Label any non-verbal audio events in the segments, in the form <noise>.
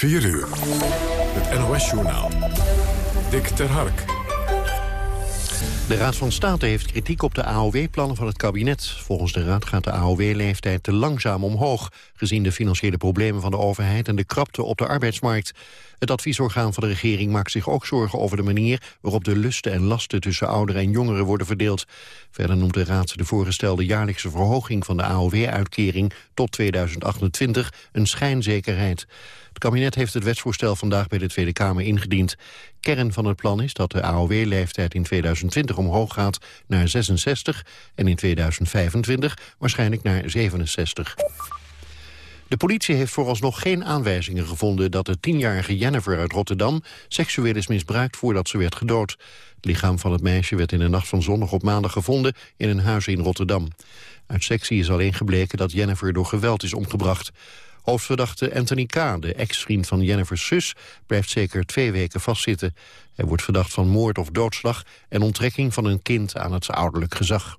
4 uur. Het NOS-journaal. Dick ter Hark. De Raad van State heeft kritiek op de AOW-plannen van het kabinet. Volgens de Raad gaat de AOW-leeftijd te langzaam omhoog... gezien de financiële problemen van de overheid en de krapte op de arbeidsmarkt. Het adviesorgaan van de regering maakt zich ook zorgen over de manier... waarop de lusten en lasten tussen ouderen en jongeren worden verdeeld. Verder noemt de Raad de voorgestelde jaarlijkse verhoging... van de AOW-uitkering tot 2028 een schijnzekerheid. Het kabinet heeft het wetsvoorstel vandaag bij de Tweede Kamer ingediend. Kern van het plan is dat de AOW-leeftijd in 2020 omhoog gaat naar 66 en in 2025 waarschijnlijk naar 67. De politie heeft vooralsnog geen aanwijzingen gevonden dat de tienjarige Jennifer uit Rotterdam seksueel is misbruikt voordat ze werd gedood. Het lichaam van het meisje werd in de nacht van zondag op maandag gevonden in een huis in Rotterdam. Uit sectie is alleen gebleken dat Jennifer door geweld is omgebracht. Hoofdverdachte Anthony K., de ex-vriend van Jennifer's zus... blijft zeker twee weken vastzitten. Hij wordt verdacht van moord of doodslag... en onttrekking van een kind aan het ouderlijk gezag.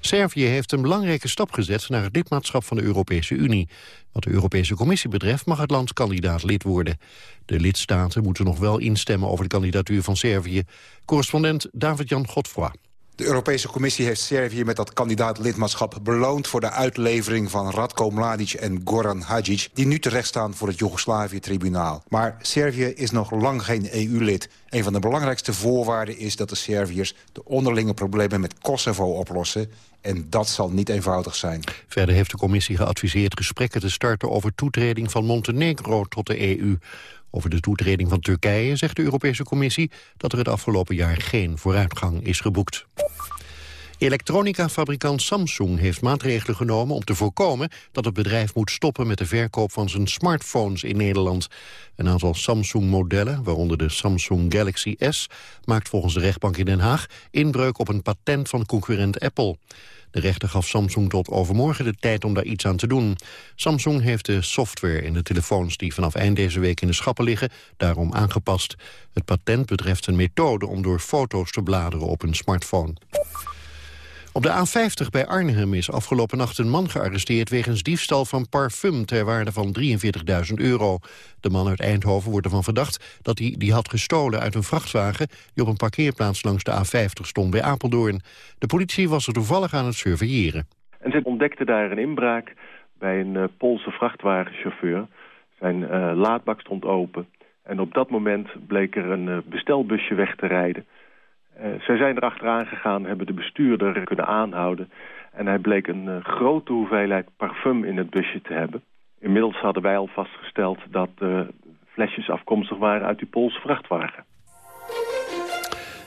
Servië heeft een belangrijke stap gezet naar het lidmaatschap van de Europese Unie. Wat de Europese Commissie betreft mag het land kandidaat lid worden. De lidstaten moeten nog wel instemmen over de kandidatuur van Servië. Correspondent David-Jan Godfroy. De Europese Commissie heeft Servië met dat kandidaat-lidmaatschap beloond... voor de uitlevering van Radko Mladic en Goran Hadjic... die nu terechtstaan voor het Joegoslavië-tribunaal. Maar Servië is nog lang geen EU-lid. Een van de belangrijkste voorwaarden is dat de Serviërs... de onderlinge problemen met Kosovo oplossen. En dat zal niet eenvoudig zijn. Verder heeft de commissie geadviseerd gesprekken te starten... over toetreding van Montenegro tot de EU. Over de toetreding van Turkije zegt de Europese Commissie... dat er het afgelopen jaar geen vooruitgang is geboekt. Elektronica-fabrikant Samsung heeft maatregelen genomen om te voorkomen dat het bedrijf moet stoppen met de verkoop van zijn smartphones in Nederland. Een aantal Samsung-modellen, waaronder de Samsung Galaxy S, maakt volgens de rechtbank in Den Haag inbreuk op een patent van concurrent Apple. De rechter gaf Samsung tot overmorgen de tijd om daar iets aan te doen. Samsung heeft de software in de telefoons die vanaf eind deze week in de schappen liggen daarom aangepast. Het patent betreft een methode om door foto's te bladeren op een smartphone. Op de A50 bij Arnhem is afgelopen nacht een man gearresteerd... wegens diefstal van parfum ter waarde van 43.000 euro. De man uit Eindhoven wordt ervan verdacht dat hij die had gestolen uit een vrachtwagen... die op een parkeerplaats langs de A50 stond bij Apeldoorn. De politie was er toevallig aan het surveilleren. En ze ontdekte daar een inbraak bij een uh, Poolse vrachtwagenchauffeur. Zijn uh, laadbak stond open. En op dat moment bleek er een uh, bestelbusje weg te rijden... Uh, zij zijn erachteraan gegaan, hebben de bestuurder kunnen aanhouden. En hij bleek een uh, grote hoeveelheid parfum in het busje te hebben. Inmiddels hadden wij al vastgesteld dat de flesjes afkomstig waren uit die Poolse vrachtwagen.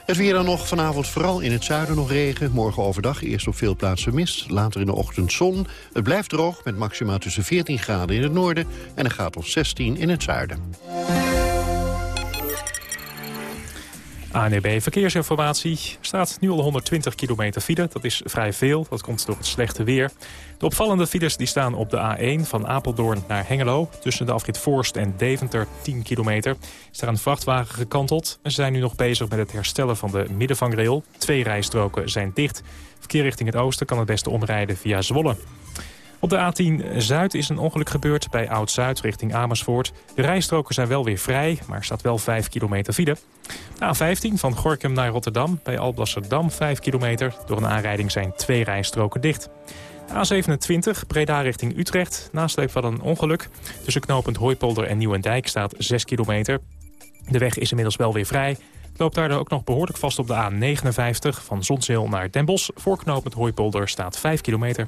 Het weer dan nog vanavond vooral in het zuiden nog regen. Morgen overdag eerst op veel plaatsen mist, later in de ochtend zon. Het blijft droog met maxima tussen 14 graden in het noorden... en een graad of 16 in het zuiden. ANEB Verkeersinformatie staat nu al 120 kilometer file. Dat is vrij veel, dat komt door het slechte weer. De opvallende files die staan op de A1 van Apeldoorn naar Hengelo. Tussen de afrit Voorst en Deventer 10 kilometer. Is daar een vrachtwagen gekanteld. Ze zijn nu nog bezig met het herstellen van de middenvangrail. Twee rijstroken zijn dicht. Verkeer richting het oosten kan het beste omrijden via Zwolle. Op de A10 Zuid is een ongeluk gebeurd bij Oud-Zuid richting Amersfoort. De rijstroken zijn wel weer vrij, maar er staat wel 5 kilometer file. De A15 van Gorkum naar Rotterdam bij Alblasserdam 5 kilometer. Door een aanrijding zijn twee rijstroken dicht. De A27 Breda richting Utrecht. Nasleep van een ongeluk. Tussen knooppunt Hooipolder en Nieuwendijk staat 6 kilometer. De weg is inmiddels wel weer vrij. Het loopt daardoor ook nog behoorlijk vast op de A59 van Zonsheel naar Den Bosch. Voor knooppunt Hooipolder staat 5 kilometer.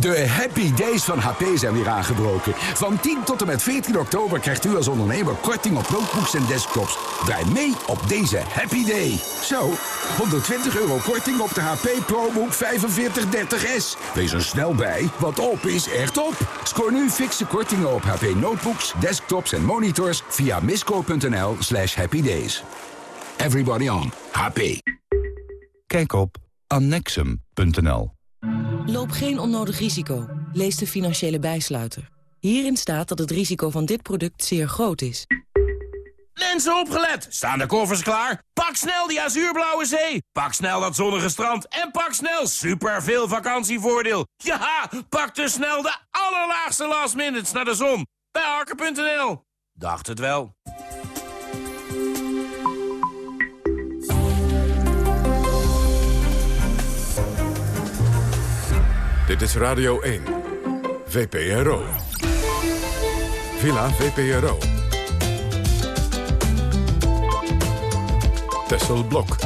De Happy Days van HP zijn weer aangebroken. Van 10 tot en met 14 oktober krijgt u als ondernemer korting op notebooks en desktops. Draai mee op deze Happy Day. Zo, 120 euro korting op de HP ProBook 4530S. Wees er snel bij, want op is echt op. Scoor nu fixe kortingen op HP notebooks, desktops en monitors via misco.nl slash happydays. Everybody on HP. Kijk op annexum.nl. Loop geen onnodig risico. Lees de financiële bijsluiter. Hierin staat dat het risico van dit product zeer groot is. Mensen opgelet! Staan de koffers klaar? Pak snel die azuurblauwe zee! Pak snel dat zonnige strand! En pak snel super veel vakantievoordeel! Ja, pak dus snel de allerlaagste last minutes naar de zon! Bij Harker.nl. Dacht het wel. Dit is Radio 1. VPRO. Villa VPRO. Tessel Blok.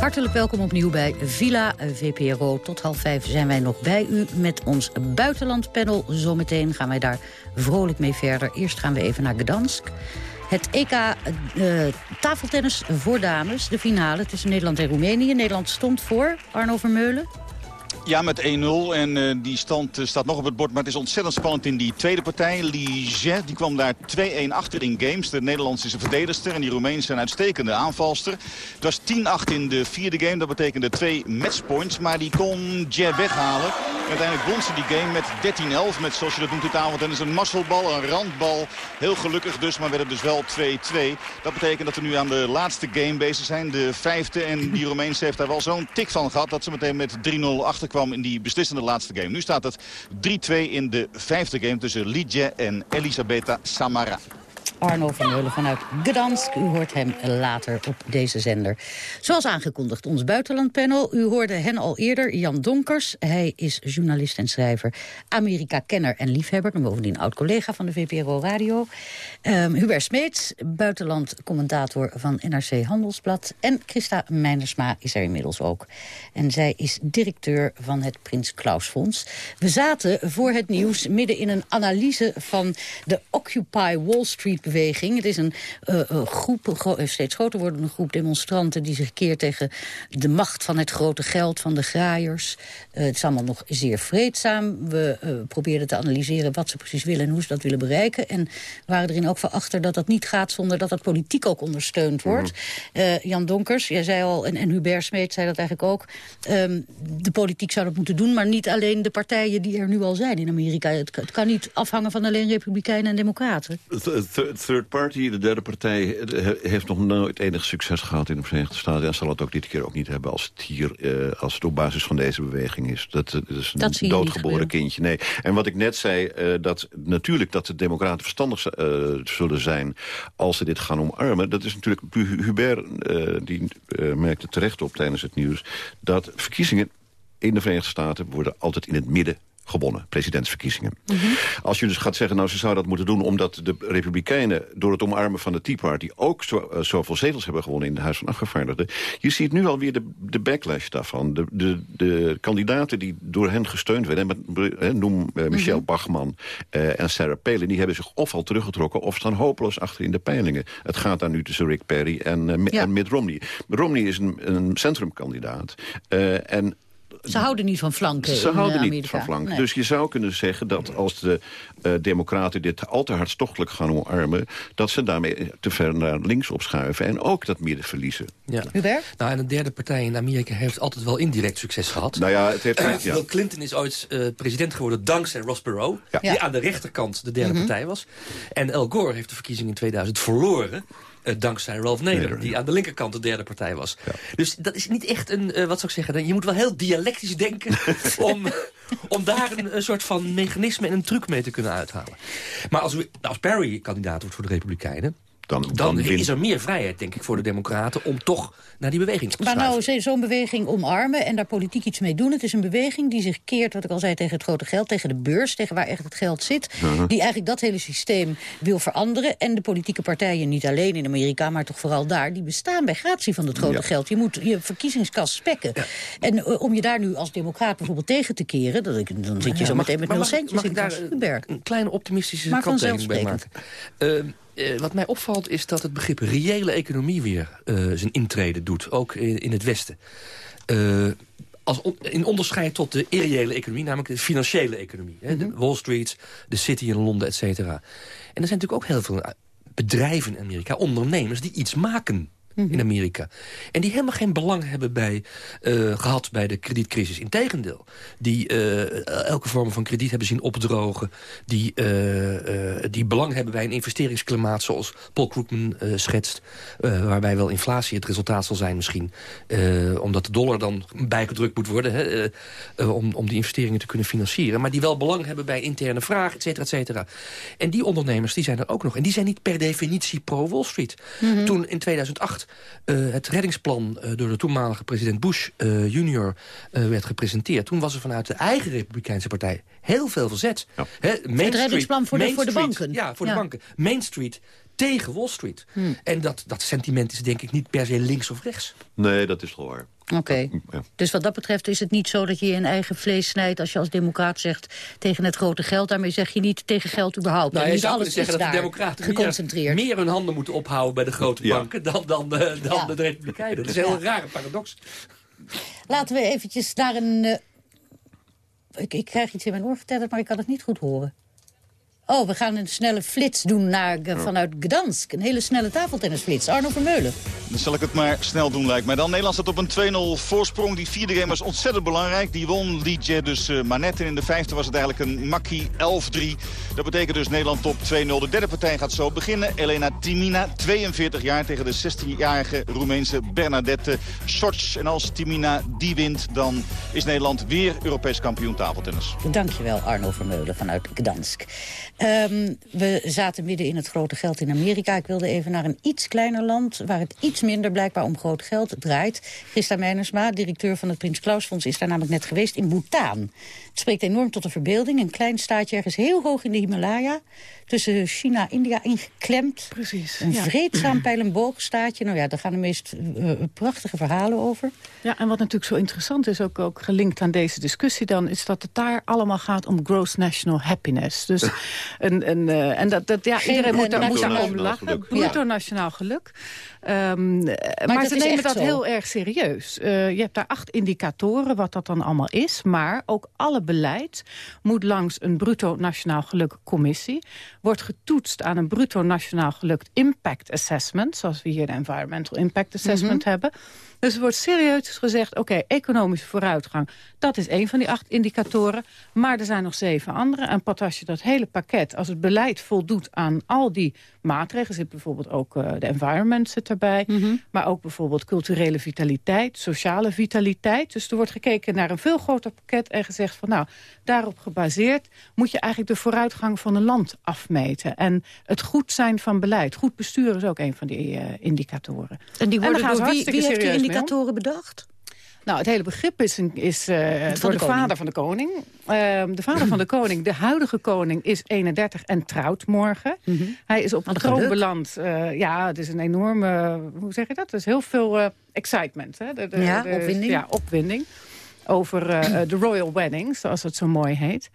Hartelijk welkom opnieuw bij Villa VPRO. Tot half vijf zijn wij nog bij u met ons buitenlandpanel. Zometeen gaan wij daar vrolijk mee verder. Eerst gaan we even naar Gdansk. Het EK uh, tafeltennis voor dames, de finale tussen Nederland en Roemenië. Nederland stond voor, Arno Vermeulen. Ja, met 1-0. En uh, die stand uh, staat nog op het bord. Maar het is ontzettend spannend in die tweede partij. Liget, die kwam daar 2-1 achter in games. De Nederlandse is een verdedigster en die Roemeense een uitstekende aanvalster. Het was 10-8 in de vierde game. Dat betekende twee matchpoints. Maar die kon Jet weghalen. uiteindelijk won ze die game met 13-11. Met, zoals je dat noemt, het avond. En is een mazzelbal, een randbal. Heel gelukkig dus, maar werd het dus wel 2-2. Dat betekent dat we nu aan de laatste game bezig zijn. De vijfde. En die Roemeense heeft daar wel zo'n tik van gehad. Dat ze meteen met 3-0 achter in die beslissende laatste game. Nu staat het 3-2 in de vijfde game tussen Lidje en Elisabetta Samara. Arno van Meulen vanuit Gdansk. U hoort hem later op deze zender. Zoals aangekondigd, ons buitenlandpanel. U hoorde hen al eerder, Jan Donkers. Hij is journalist en schrijver, Amerika-kenner en liefhebber... en bovendien oud-collega van de VPRO Radio. Um, Hubert Smeets, buitenland-commentator van NRC Handelsblad. En Christa Meinersma is er inmiddels ook. En zij is directeur van het Prins Klaus Fonds. We zaten voor het nieuws midden in een analyse van de Occupy Wall Street beweging. Het is een uh, groep, steeds groter wordende groep demonstranten... die zich keert tegen de macht van het grote geld, van de graaiers. Uh, het is allemaal nog zeer vreedzaam. We uh, probeerden te analyseren wat ze precies willen en hoe ze dat willen bereiken. En waren erin ook van achter dat dat niet gaat zonder dat dat politiek ook ondersteund wordt. Mm -hmm. Jan Donkers, jij zei al, en, en Hubert Smeet zei dat eigenlijk ook... Um, de politiek zou dat moeten doen, maar niet alleen de partijen die er nu al zijn in Amerika. Het, het kan niet afhangen van alleen republikeinen en democraten third party, de derde partij, heeft nog nooit enig succes gehad in de Verenigde Staten. En zal het ook dit keer ook niet hebben als het hier, uh, als het op basis van deze beweging is. Dat, dat is een dat doodgeboren kindje. Nee. En wat ik net zei, uh, dat natuurlijk dat de democraten verstandig uh, zullen zijn als ze dit gaan omarmen. Dat is natuurlijk, Hubert die merkte terecht op tijdens het nieuws, dat verkiezingen in de Verenigde Staten worden altijd in het midden gewonnen, presidentsverkiezingen. Mm -hmm. Als je dus gaat zeggen, nou ze zouden dat moeten doen... omdat de Republikeinen door het omarmen van de Tea Party... ook zo, uh, zoveel zetels hebben gewonnen in het Huis van Afgevaardigden. Je ziet nu alweer de, de backlash daarvan. De, de, de kandidaten die door hen gesteund werden... Met, noem uh, Michelle mm -hmm. Bachman uh, en Sarah Palin... die hebben zich of al teruggetrokken of staan hopeloos achter in de peilingen. Het gaat daar nu tussen Rick Perry en, ja. en Mitt Romney. Romney is een, een centrumkandidaat. en Ze houden niet van flanken Ze in houden Amerika. niet van flanken. Nee. Dus je zou kunnen zeggen dat als de uh, democraten dit al te hartstochtelijk gaan omarmen... dat ze daarmee te ver naar links opschuiven en ook dat midden verliezen. Ja. Hubert? Nou, en een derde partij in Amerika heeft altijd wel indirect succes gehad. Nou ja, het heeft... Uh, ja. Bill Clinton is ooit uh, president geworden dankzij Ross Perot... Ja. die aan de rechterkant de derde Mhm. partij was. En Al Gore heeft de verkiezing in 2000 verloren... Uh, dankzij Ralph Nader, die ja. aan de linkerkant de derde partij was. Dus dat is niet echt een, uh, wat zou ik zeggen... je moet wel heel dialectisch denken <laughs> om, om daar een, een, soort van mechanisme en een truc mee te kunnen uithalen. Maar als, u, als Perry kandidaat wordt voor de Republikeinen... Dan, dan, is er meer vrijheid, denk ik, voor de democraten... om toch naar die beweging te Maar schuiven. nou, zo- zo'n beweging omarmen en daar politiek iets mee doen... het is een beweging die zich keert, wat ik al zei, tegen het grote geld... tegen de beurs, tegen waar echt het geld zit... Uh-huh. die eigenlijk dat hele systeem wil veranderen. En de politieke partijen, niet alleen in Amerika... maar toch vooral daar, die bestaan bij gratie van het grote Ja. geld. Je moet je verkiezingskas spekken. En eh, om je daar nu als democraat bijvoorbeeld tegen te keren... Dat, ik- dan zit je Ja, zo meteen met maar nul centjes mag in ik daar, kas. eh, Hubert. een kleine optimistische Maar kanttekening bij maken. vanzelfsprekend. Eh, wat mij opvalt is dat het begrip reële economie weer eh, zijn intrede doet. Ook in, in het Westen. Eh, als on- in onderscheid tot de irreële economie, namelijk de financiële economie. Hè, de Wall Street, de City in Londen, et cetera. En er zijn natuurlijk ook heel veel bedrijven in Amerika, ondernemers, die iets maken in Amerika. En die helemaal geen belang hebben bij, eh, gehad bij de kredietcrisis. Integendeel, die eh, elke vorm van krediet hebben zien opdrogen. Die, eh, die belang hebben bij een investeringsklimaat zoals Paul Krugman schetst. waarbij wel inflatie het resultaat zal zijn misschien. omdat de dollar dan bijgedrukt moet worden. Hè, om, om die investeringen te kunnen financieren. Maar die wel belang hebben bij interne vraag, et cetera, et cetera. En die ondernemers die zijn er ook nog. En die zijn niet per definitie pro-Wall Street. Toen in 2008 eh, het reddingsplan eh, door de toenmalige president Bush eh, junior eh, werd gepresenteerd. Toen was er vanuit de eigen Republikeinse partij heel veel verzet. Het Street- reddingsplan voor de- voor de banken. Ja, voor Ja. de banken. Main Street tegen Wall Street. En dat, dat sentiment is denk ik niet per se links of rechts. Nee, dat is wel waar. Oké. Ja. Dus wat dat betreft is het niet zo dat je je eigen vlees snijdt... als je als democraat zegt tegen het grote geld. Daarmee zeg je niet tegen geld überhaupt. Nou, je niet zou alles zeggen dat de democraten geconcentreerd. meer, meer hun handen moeten ophouden bij de grote Ja. banken dan, dan, de, dan Ja. de republikeinen. Dat is een heel rare paradox. Laten we eventjes naar een... eh, Ik, ik krijg iets in mijn oor getetterd, maar ik kan het niet goed horen. Oh, we gaan een snelle flits doen naar, eh, vanuit Gdansk. Een hele snelle tafeltennisflits. Arno Vermeulen. Dan zal ik het maar snel doen, lijkt mij. Dan Nederland staat op een 2-0 voorsprong. Die vierde game was ontzettend belangrijk. Die won Liedje dus eh, maar net. En in de vijfde was het eigenlijk een makkie 11-3. Dat betekent dus Nederland op 2-0. De derde partij gaat zo beginnen. Elena Timina, 42 jaar, tegen de 16-jarige Roemeense Bernadette Sorts. En als Timina die wint, dan is Nederland weer Europees kampioen tafeltennis. Dankjewel, Arno Vermeulen vanuit Gdansk. Ehm, we zaten midden in het grote geld in Amerika. Ik wilde even naar een iets kleiner land... waar het iets minder blijkbaar om groot geld draait. Christa Meinersma, directeur van het Prins Klaus Fonds... is daar namelijk net geweest in Bhutan. Het spreekt enorm tot de verbeelding. Een klein staatje ergens heel hoog in de Himalaya... tussen China en India ingeklemd. Precies. Een ja. vreedzaam pijlenboogstaatje. Nou ja, daar gaan de meest eh, prachtige verhalen over. Ja, en wat natuurlijk zo interessant is, ook, ook gelinkt aan deze discussie dan... is dat het daar allemaal gaat om gross national happiness. Dus <laughs> een, een, eh, en dat, dat, ja, Geen, iedereen moet eh, daar, moet om lachen. geluk. Bruto nationaal geluk. Ehm, eh, maar ze nemen dat zo. heel erg serieus. Eh, je hebt daar acht indicatoren wat dat dan allemaal is. Maar ook alle beleid moet langs een bruto nationaal geluk commissie. Wordt getoetst aan een bruto nationaal geluk impact assessment. Zoals we hier de environmental impact assessment hebben. Dus er wordt serieus gezegd, oké, economische vooruitgang... dat is één van die acht indicatoren. Maar er zijn nog zeven andere. En pas als je dat hele pakket, als het beleid voldoet aan al die maatregelen... zit bijvoorbeeld ook eh, de environment zit erbij... maar ook bijvoorbeeld culturele vitaliteit, sociale vitaliteit. Dus er wordt gekeken naar een veel groter pakket en gezegd van... nou, daarop gebaseerd moet je eigenlijk de vooruitgang van een land afmeten. En het goed zijn van beleid. Goed bestuur is ook een van die eh, indicatoren. En die worden ze door wie, hartstikke wie heeft die indicatoren bedacht? Nou, het hele begrip is, een, is eh, door de vader van de koning. Ehm, de vader van de koning, de huidige koning, is 31 en trouwt morgen. Hij is op de troon beland. Eh, ja, het is een enorme, hoe zeg je dat? Er is heel veel eh, excitement. Hè? De, de- Ja, opwinding. Ja, opwinding. Over de royal wedding, zoals het zo mooi heet.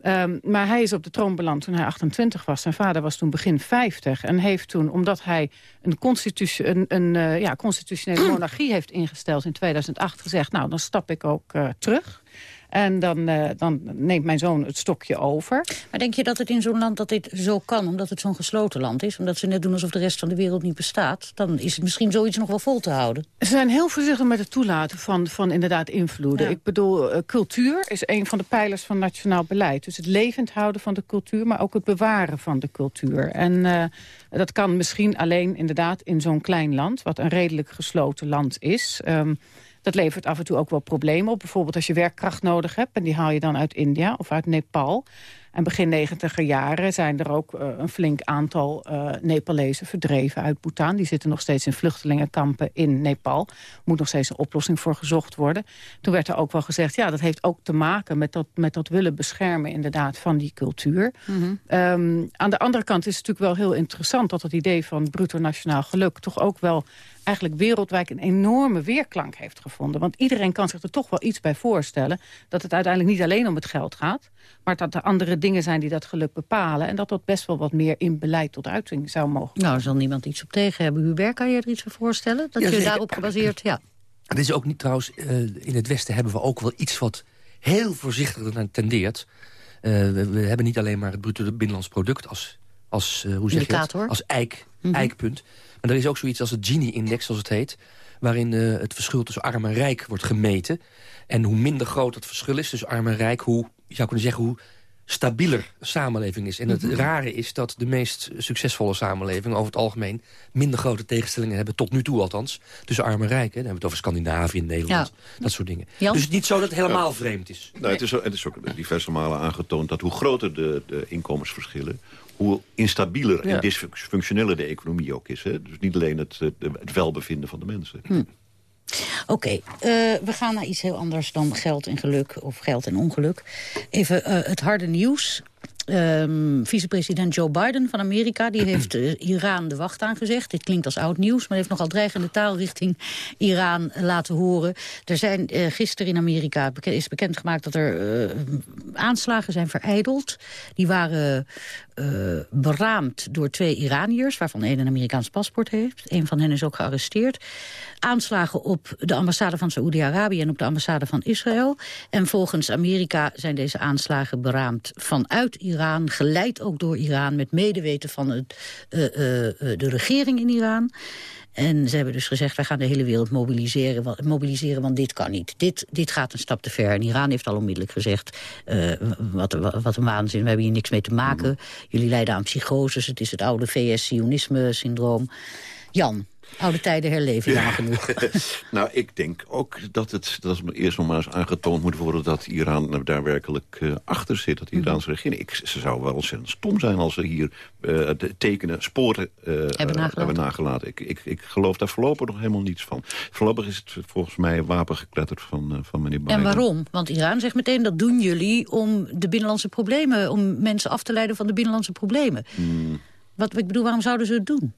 Ehm, maar hij is op de troon beland toen hij 28 was. Zijn vader was toen begin 50. En heeft toen, omdat hij een, constitutie, een, een uh, ja, constitutionele monarchie heeft ingesteld in 2008... gezegd, nou, dan stap ik ook uh, terug. En dan, uh, dan neemt mijn zoon het stokje over. Maar denk je dat het in zo'n land dat dit zo kan... omdat het zo'n gesloten land is? Omdat ze net doen alsof de rest van de wereld niet bestaat? Dan is het misschien zoiets nog wel vol te houden. Ze zijn heel voorzichtig met het toelaten van, van inderdaad invloeden. Ja. Ik bedoel, uh, cultuur is een van de pijlers van nationaal beleid. Dus het levend houden van de cultuur, maar ook het bewaren van de cultuur. En uh, dat kan misschien alleen inderdaad in zo'n klein land... wat een redelijk gesloten land is... Um, Dat levert af en toe ook wel problemen op. Bijvoorbeeld als je werkkracht nodig hebt... en die haal je dan uit India of uit Nepal. En begin negentiger jaren zijn er ook uh, een flink aantal uh, Nepalezen verdreven uit Bhutan. Die zitten nog steeds in vluchtelingenkampen in Nepal. Moet nog steeds een oplossing voor gezocht worden. Toen werd er ook wel gezegd, ja, dat heeft ook te maken met dat, met dat willen beschermen inderdaad van die cultuur. Mm -hmm. um, aan de andere kant is het natuurlijk wel heel interessant dat het idee van bruto nationaal geluk toch ook wel eigenlijk wereldwijd een enorme weerklank heeft gevonden. Want iedereen kan zich er toch wel iets bij voorstellen... dat het uiteindelijk niet alleen om het geld gaat... maar dat er andere dingen zijn die dat geluk bepalen... en dat dat best wel wat meer in beleid tot uiting zou mogen. Nou, zal niemand iets op tegen hebben. Hubert, kan je er iets voor voorstellen? Dat ja, je daarop gebaseerd... Ja. Het is ook niet trouwens... Uh, in het Westen hebben we ook wel iets wat heel voorzichtig naar tendeert. Uh, we, we, hebben niet alleen maar het bruto binnenlands product als, als, uh, hoe zeg je het? als eik, mm -hmm. eikpunt... Maar er is ook zoiets als het Gini-index, zoals het heet... waarin uh, het verschil tussen arm en rijk wordt gemeten. En hoe minder groot het verschil is tussen arm en rijk... hoe, je zou kunnen zeggen, hoe stabieler de samenleving is. En het rare is dat de meest succesvolle samenlevingen... over het algemeen minder grote tegenstellingen hebben... tot nu toe althans, tussen arm en rijk. Hè. Dan hebben we het over Scandinavië, Nederland, ja. dat soort dingen. Jan? Dus het is niet zo dat het helemaal ja. vreemd is. Nou, het, is het is ook diverse malen aangetoond... dat hoe groter de, de inkomensverschillen hoe instabieler ja. en dysfunctioneler de economie ook is. Hè? Dus niet alleen het, het welbevinden van de mensen. Hm. Oké, okay, uh, we gaan naar iets heel anders dan geld en geluk of geld en ongeluk. Even uh, het harde nieuws. Um, vicepresident Joe Biden van Amerika die <clears throat> heeft uh, Iran de wacht aangezegd. Dit klinkt als oud nieuws, maar heeft nogal dreigende taal richting Iran laten horen. Er zijn uh, gisteren in Amerika is bekendgemaakt dat er uh, aanslagen zijn vereideld. Die waren beraamd door twee Iraniërs, waarvan een een Amerikaans paspoort heeft. Een van hen is ook gearresteerd. Aanslagen op de ambassade van Saoedi-Arabië en op de ambassade van Israël. En volgens Amerika zijn deze aanslagen beraamd vanuit Iran, geleid ook door Iran... met medeweten van het, uh, uh, de regering in Iran. En ze hebben dus gezegd, wij gaan de hele wereld mobiliseren, mobiliseren want dit kan niet. Dit, dit gaat een stap te ver. En Iran heeft al onmiddellijk gezegd, uh, wat, wat, een waanzin, we hebben hier niks mee te maken. Jullie lijden aan psychoses, het is het oude VS-sionisme-syndroom. Jan, Oude tijden herleven, jammer genoeg. <laughs> nou, ik denk ook dat het dat het eerst nog maar eens aangetoond moet worden... dat Iran daar werkelijk uh, achter zit, dat de Iraanse regering... Ik, ze zou wel ontzettend stom zijn als ze hier uh, tekenen, sporen uh, hebben nagelaten. Hebben nagelaten. Ik, ik, ik geloof daar voorlopig nog helemaal niets van. Voorlopig is het volgens mij wapen gekletterd van, van meneer Biden. En waarom? Want Iran zegt meteen, dat doen jullie om de binnenlandse problemen... om mensen af te leiden van de binnenlandse problemen. Hmm. Wat ik bedoel, waarom zouden ze het doen?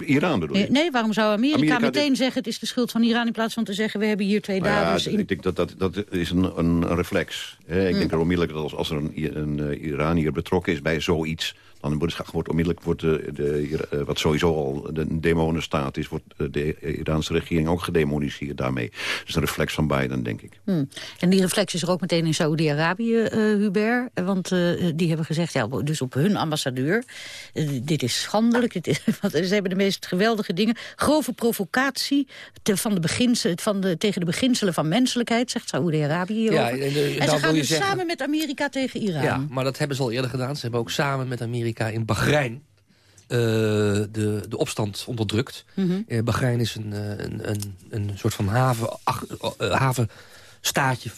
Iran bedoel je? Nee, waarom zou Amerika, Amerika meteen dit... zeggen... het is de schuld van Iran in plaats van te zeggen... we hebben hier twee nou daders. Ja, in... Ik denk dat dat, dat is een, een reflex. Hè? Ik mm. denk er onmiddellijk dat als, als er een, een, een Iranier betrokken is bij zoiets dan wordt, wordt onmiddellijk wordt de, de, wat sowieso al de demonenstaat is... wordt de Iraanse regering ook gedemoniseerd daarmee. Dus een reflex van Biden, denk ik. Hmm. En die reflex is er ook meteen in Saoedi-Arabië, uh, Hubert. Want uh, die hebben gezegd, ja, dus op hun ambassadeur... Uh, dit is schandelijk, dit is, <laughs> want ze hebben de meest geweldige dingen. Grove provocatie te, van de beginselen, van de, tegen de beginselen van menselijkheid... zegt Saoedi-Arabië ja, en, en, en ze gaan dus zeggen... samen met Amerika tegen Iran. Ja, maar dat hebben ze al eerder gedaan. Ze hebben ook samen met Amerika in Bahrein uh, de, de opstand onderdrukt. Mm -hmm. uh, Bahrein is een, een, een, een soort van haven, ach, havenstaatje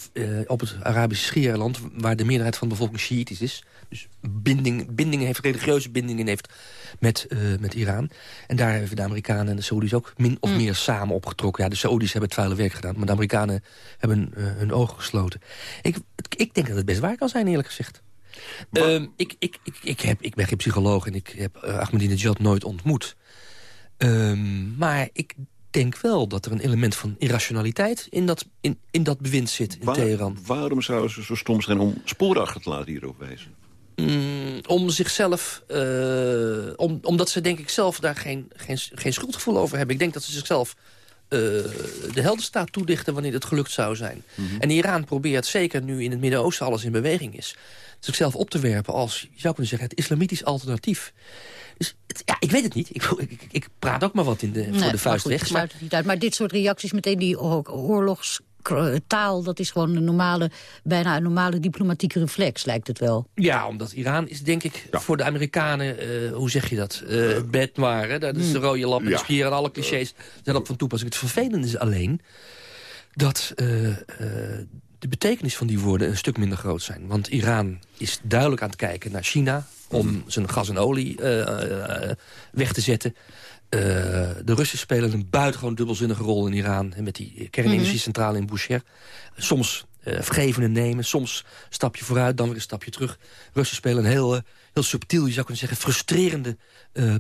op het Arabische Schiereiland... waar de meerderheid van de bevolking Shiïtisch is. Dus binding, bindingen heeft, religieuze bindingen heeft met, met Iran. En daar hebben de Amerikanen en de Saoedi's ook min of mm. meer samen opgetrokken. Ja, de Saoedi's hebben het vuile werk gedaan, maar de Amerikanen hebben hun ogen gesloten. Ik, ik denk dat het best waar kan zijn, eerlijk gezegd. Um, ik, ik, ik, ik, heb, ik ben geen psycholoog en ik heb uh, Ahmadinejad nooit ontmoet. Um, maar ik denk wel dat er een element van irrationaliteit in dat, in, in dat bewind zit in Teheran. Waarom zouden ze zo stom zijn om sporen achter te laten hierop wijzen? Mm, om zichzelf, uh, om, omdat ze denk ik zelf daar geen, geen, geen schuldgevoel over hebben. Ik denk dat ze zichzelf uh, de heldenstaat toedichten wanneer het gelukt zou zijn. Mhm. En Iran probeert, zeker nu in het Midden-Oosten alles in beweging is... zichzelf op te werpen als, je zou kunnen zeggen, het islamitisch alternatief. Dus ja, ik weet het niet. <laughs> Ik, ik, ik, praat ook maar wat in de, voor de vuist weg. Maar, maar dit soort reacties meteen die oorlogs taal, dat is gewoon een normale, bijna een normale diplomatieke reflex, lijkt het wel. Ja, omdat Iran is denk ik voor de Amerikanen, uh, hoe zeg je dat, uh, bed maar. Dat is de hmm. rode lap en de en alle clichés zijn op van toepassing. Het vervelende is alleen dat uh, de betekenis van die woorden een stuk minder groot zijn. Want Iran is duidelijk aan het kijken naar China om hmm. zijn gas en olie weg te zetten. Uh, de Russen spelen een buitengewoon dubbelzinnige rol in Iran... met die kernenergiecentrale in Bushehr. Soms uh, vergeven en nemen, soms een stapje vooruit, dan weer een stapje terug. Russen spelen een heel, heel subtiel, je zou kunnen zeggen... frustrerende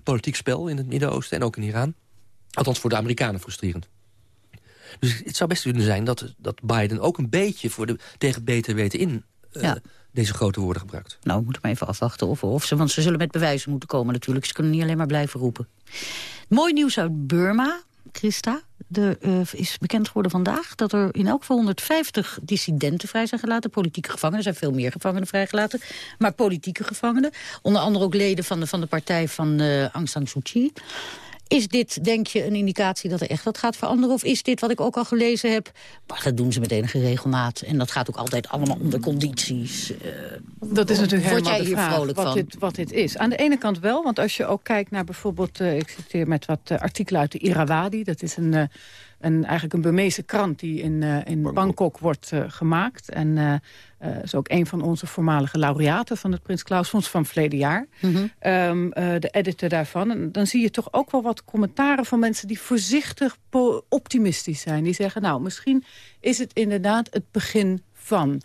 politiek spel in het Midden-Oosten en ook in Iran. Althans voor de Amerikanen frustrerend. Dus het zou best kunnen zijn dat, dat Biden ook een beetje... voor de, tegen beter weten in ja deze grote woorden gebruikt. Nou, we moeten maar even afwachten of, of ze... want ze zullen met bewijzen moeten komen natuurlijk. Ze kunnen niet alleen maar blijven roepen. Mooi nieuws uit Burma, Christa. Er uh, is bekend geworden vandaag dat er in elk geval 150 dissidenten vrij zijn gelaten. Politieke gevangenen, er zijn veel meer gevangenen vrijgelaten. Maar politieke gevangenen. Onder andere ook leden van de, van de partij van uh, Aung San Suu Kyi. Is dit, denk je, een indicatie dat er echt wat gaat veranderen? Of is dit, wat ik ook al gelezen heb, maar dat doen ze met enige regelmaat. En dat gaat ook altijd allemaal onder condities. Uh, dat is natuurlijk helemaal jij de hier vrolijk wat van? Dit, wat dit is. Aan de ene kant wel, want als je ook kijkt naar bijvoorbeeld... Uh, ik citeer met wat uh, artikelen uit de Irrawaddy. Dat is een een, eigenlijk een Burmeese krant die in, uh, in Bangkok. wordt uh, gemaakt. En uh, is ook een van onze voormalige laureaten van het Prins Klaus Fonds van verleden jaar. Mm -hmm. um, de editor daarvan. En dan zie je toch ook wel wat commentaren van mensen die voorzichtig optimistisch zijn. Die zeggen, nou, misschien is het inderdaad het begin van...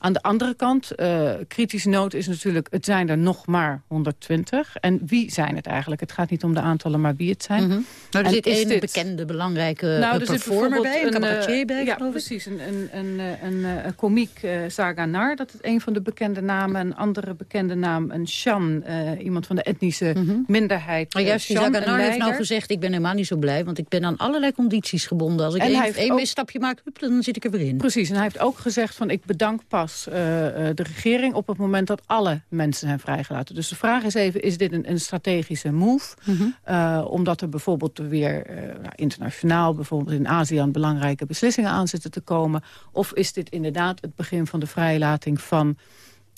Aan de andere kant, uh, kritische noot is natuurlijk... het zijn er nog maar 120. En wie zijn het eigenlijk? Het gaat niet om de aantallen, maar wie het zijn. Mm -hmm. Nou, er zit één dit... bekende, belangrijke nou, er performer bij, een cabaretier bij, Ja, precies. Een, een, een, een, een komiek, uh, Saga Nar, dat is een van de bekende namen. Een andere bekende naam, een Shan, uh, iemand van de etnische mm -hmm. minderheid. Maar juist, Saga Nar heeft nou gezegd... ik ben helemaal niet zo blij, want ik ben aan allerlei condities gebonden. Als ik één, misstapje maak, dan zit ik er weer in. Precies, en hij heeft ook gezegd van ik bedank pas uh, de regering op het moment dat alle mensen zijn vrijgelaten. Dus de vraag is even, is dit een, een strategische move? Mm -hmm. omdat er bijvoorbeeld weer internationaal, bijvoorbeeld in ASEAN... belangrijke beslissingen aan zitten te komen? Of is dit inderdaad het begin van de vrijlating van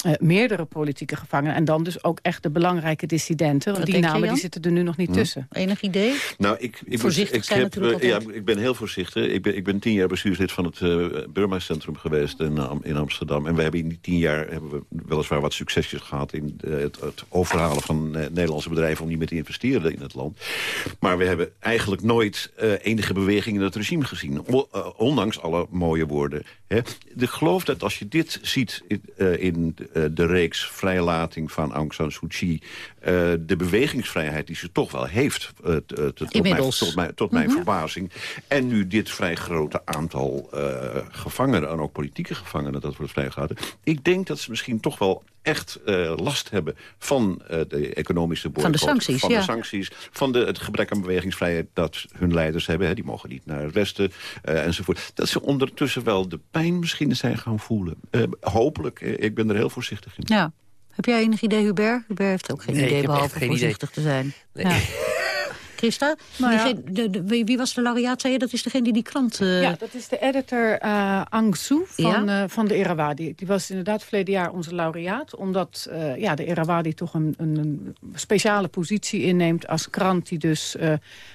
uh, meerdere politieke gevangenen. En dan dus ook echt de belangrijke dissidenten. Want die namen die zitten er nu nog niet hm. tussen. Enig idee? Nou, ik, ik, voorzichtig ik, heb, uh, ja, ik ben heel voorzichtig. Ik ben, ik ben tien jaar bestuurslid van het uh, Burma-centrum geweest in, in Amsterdam. En we hebben in die tien jaar hebben we weliswaar wat succesjes gehad... in het, het, overhalen van Nederlandse bedrijven om niet meer te investeren in het land. Maar we hebben eigenlijk nooit enige beweging in het regime gezien. ondanks alle mooie woorden. Hè. Ik geloof dat als je dit ziet in, in eh, de reeks vrijlating van Aung San Suu Kyi... Eh, de bewegingsvrijheid die ze toch wel heeft, uh, tot, mijn, tot, mijn, tot mijn mhm. verbazing. En nu dit vrij grote aantal gevangenen, en ook politieke gevangenen... dat wordt vrijgelaten. Ik denk dat ze misschien toch wel echt last hebben van de economische boycott. Van de sancties, Van de sancties, van de, het gebrek aan bewegingsvrijheid dat hun leiders hebben. Hè, die mogen niet naar het westen, enzovoort. Dat ze ondertussen wel de pijn misschien zijn gaan voelen. hopelijk, ik ben er heel voorzichtig in. Ja. Heb jij enig idee, Hubert? Hubert heeft ook geen idee, behalve voorzichtig te zijn. Nee. Ja. <laughs> Christa, nou de, de, wie was de laureaat, zei je? Dat is degene die die krant... Uh... Ja, dat is de editor uh, Ang Soo van, ja? uh, van de Irrawaddy. Die was inderdaad verleden jaar onze laureaat. Omdat uh, ja, de Irrawaddy toch een, een, een, speciale positie inneemt als krant... die dus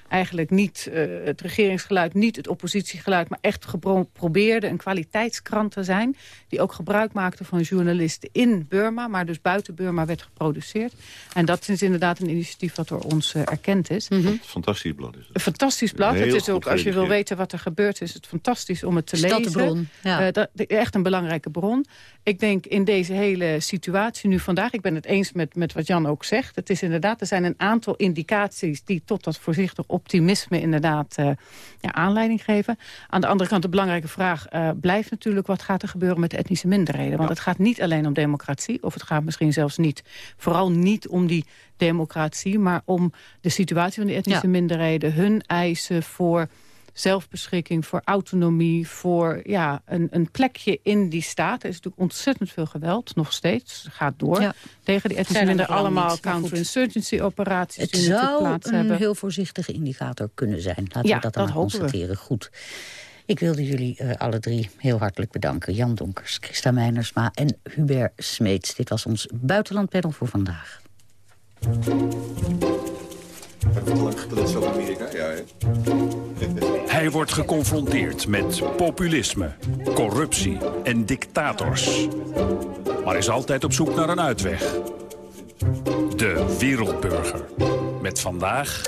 eigenlijk niet het regeringsgeluid, niet het oppositiegeluid... maar echt probeerde een kwaliteitskrant te zijn... die ook gebruik maakte van journalisten in Burma... maar dus buiten Burma werd geproduceerd. En dat is inderdaad een initiatief wat door ons erkend is. Mm -hmm. Fantastisch blad is het. Een fantastisch blad. het is ook, als je wil weten wat er gebeurt, is het fantastisch om het te lezen. Dat de bron. Ja. dat, echt een belangrijke bron. Ik denk in deze hele situatie nu vandaag, ik ben het eens met, met wat Jan ook zegt. Het is inderdaad, er zijn een aantal indicaties die tot dat voorzichtig optimisme inderdaad uh, ja, aanleiding geven. Aan de andere kant de belangrijke vraag uh, blijft natuurlijk wat gaat er gebeuren met de etnische minderheden. Want het gaat niet alleen om democratie, of het gaat misschien zelfs niet, vooral niet om die democratie, maar om de situatie van de etnische minderheden, hun eisen voor zelfbeschikking, voor autonomie, voor ja, een, een plekje in die staat. Er is natuurlijk ontzettend veel geweld, nog steeds. gaat door tegen die etnische minder allemaal counterinsurgency operaties Het zou plaats een heel voorzichtige indicator kunnen zijn. Laten ja, we dat dan dat constateren. Goed. Ik wilde jullie uh, alle drie heel hartelijk bedanken. Jan Donkers, Christa Meinersma en Hubert Smeets. Dit was ons buitenlandpanel voor vandaag. <laughs> Hij wordt geconfronteerd met populisme, corruptie en dictators. Maar is altijd op zoek naar een uitweg. De Wereldburger. Met vandaag...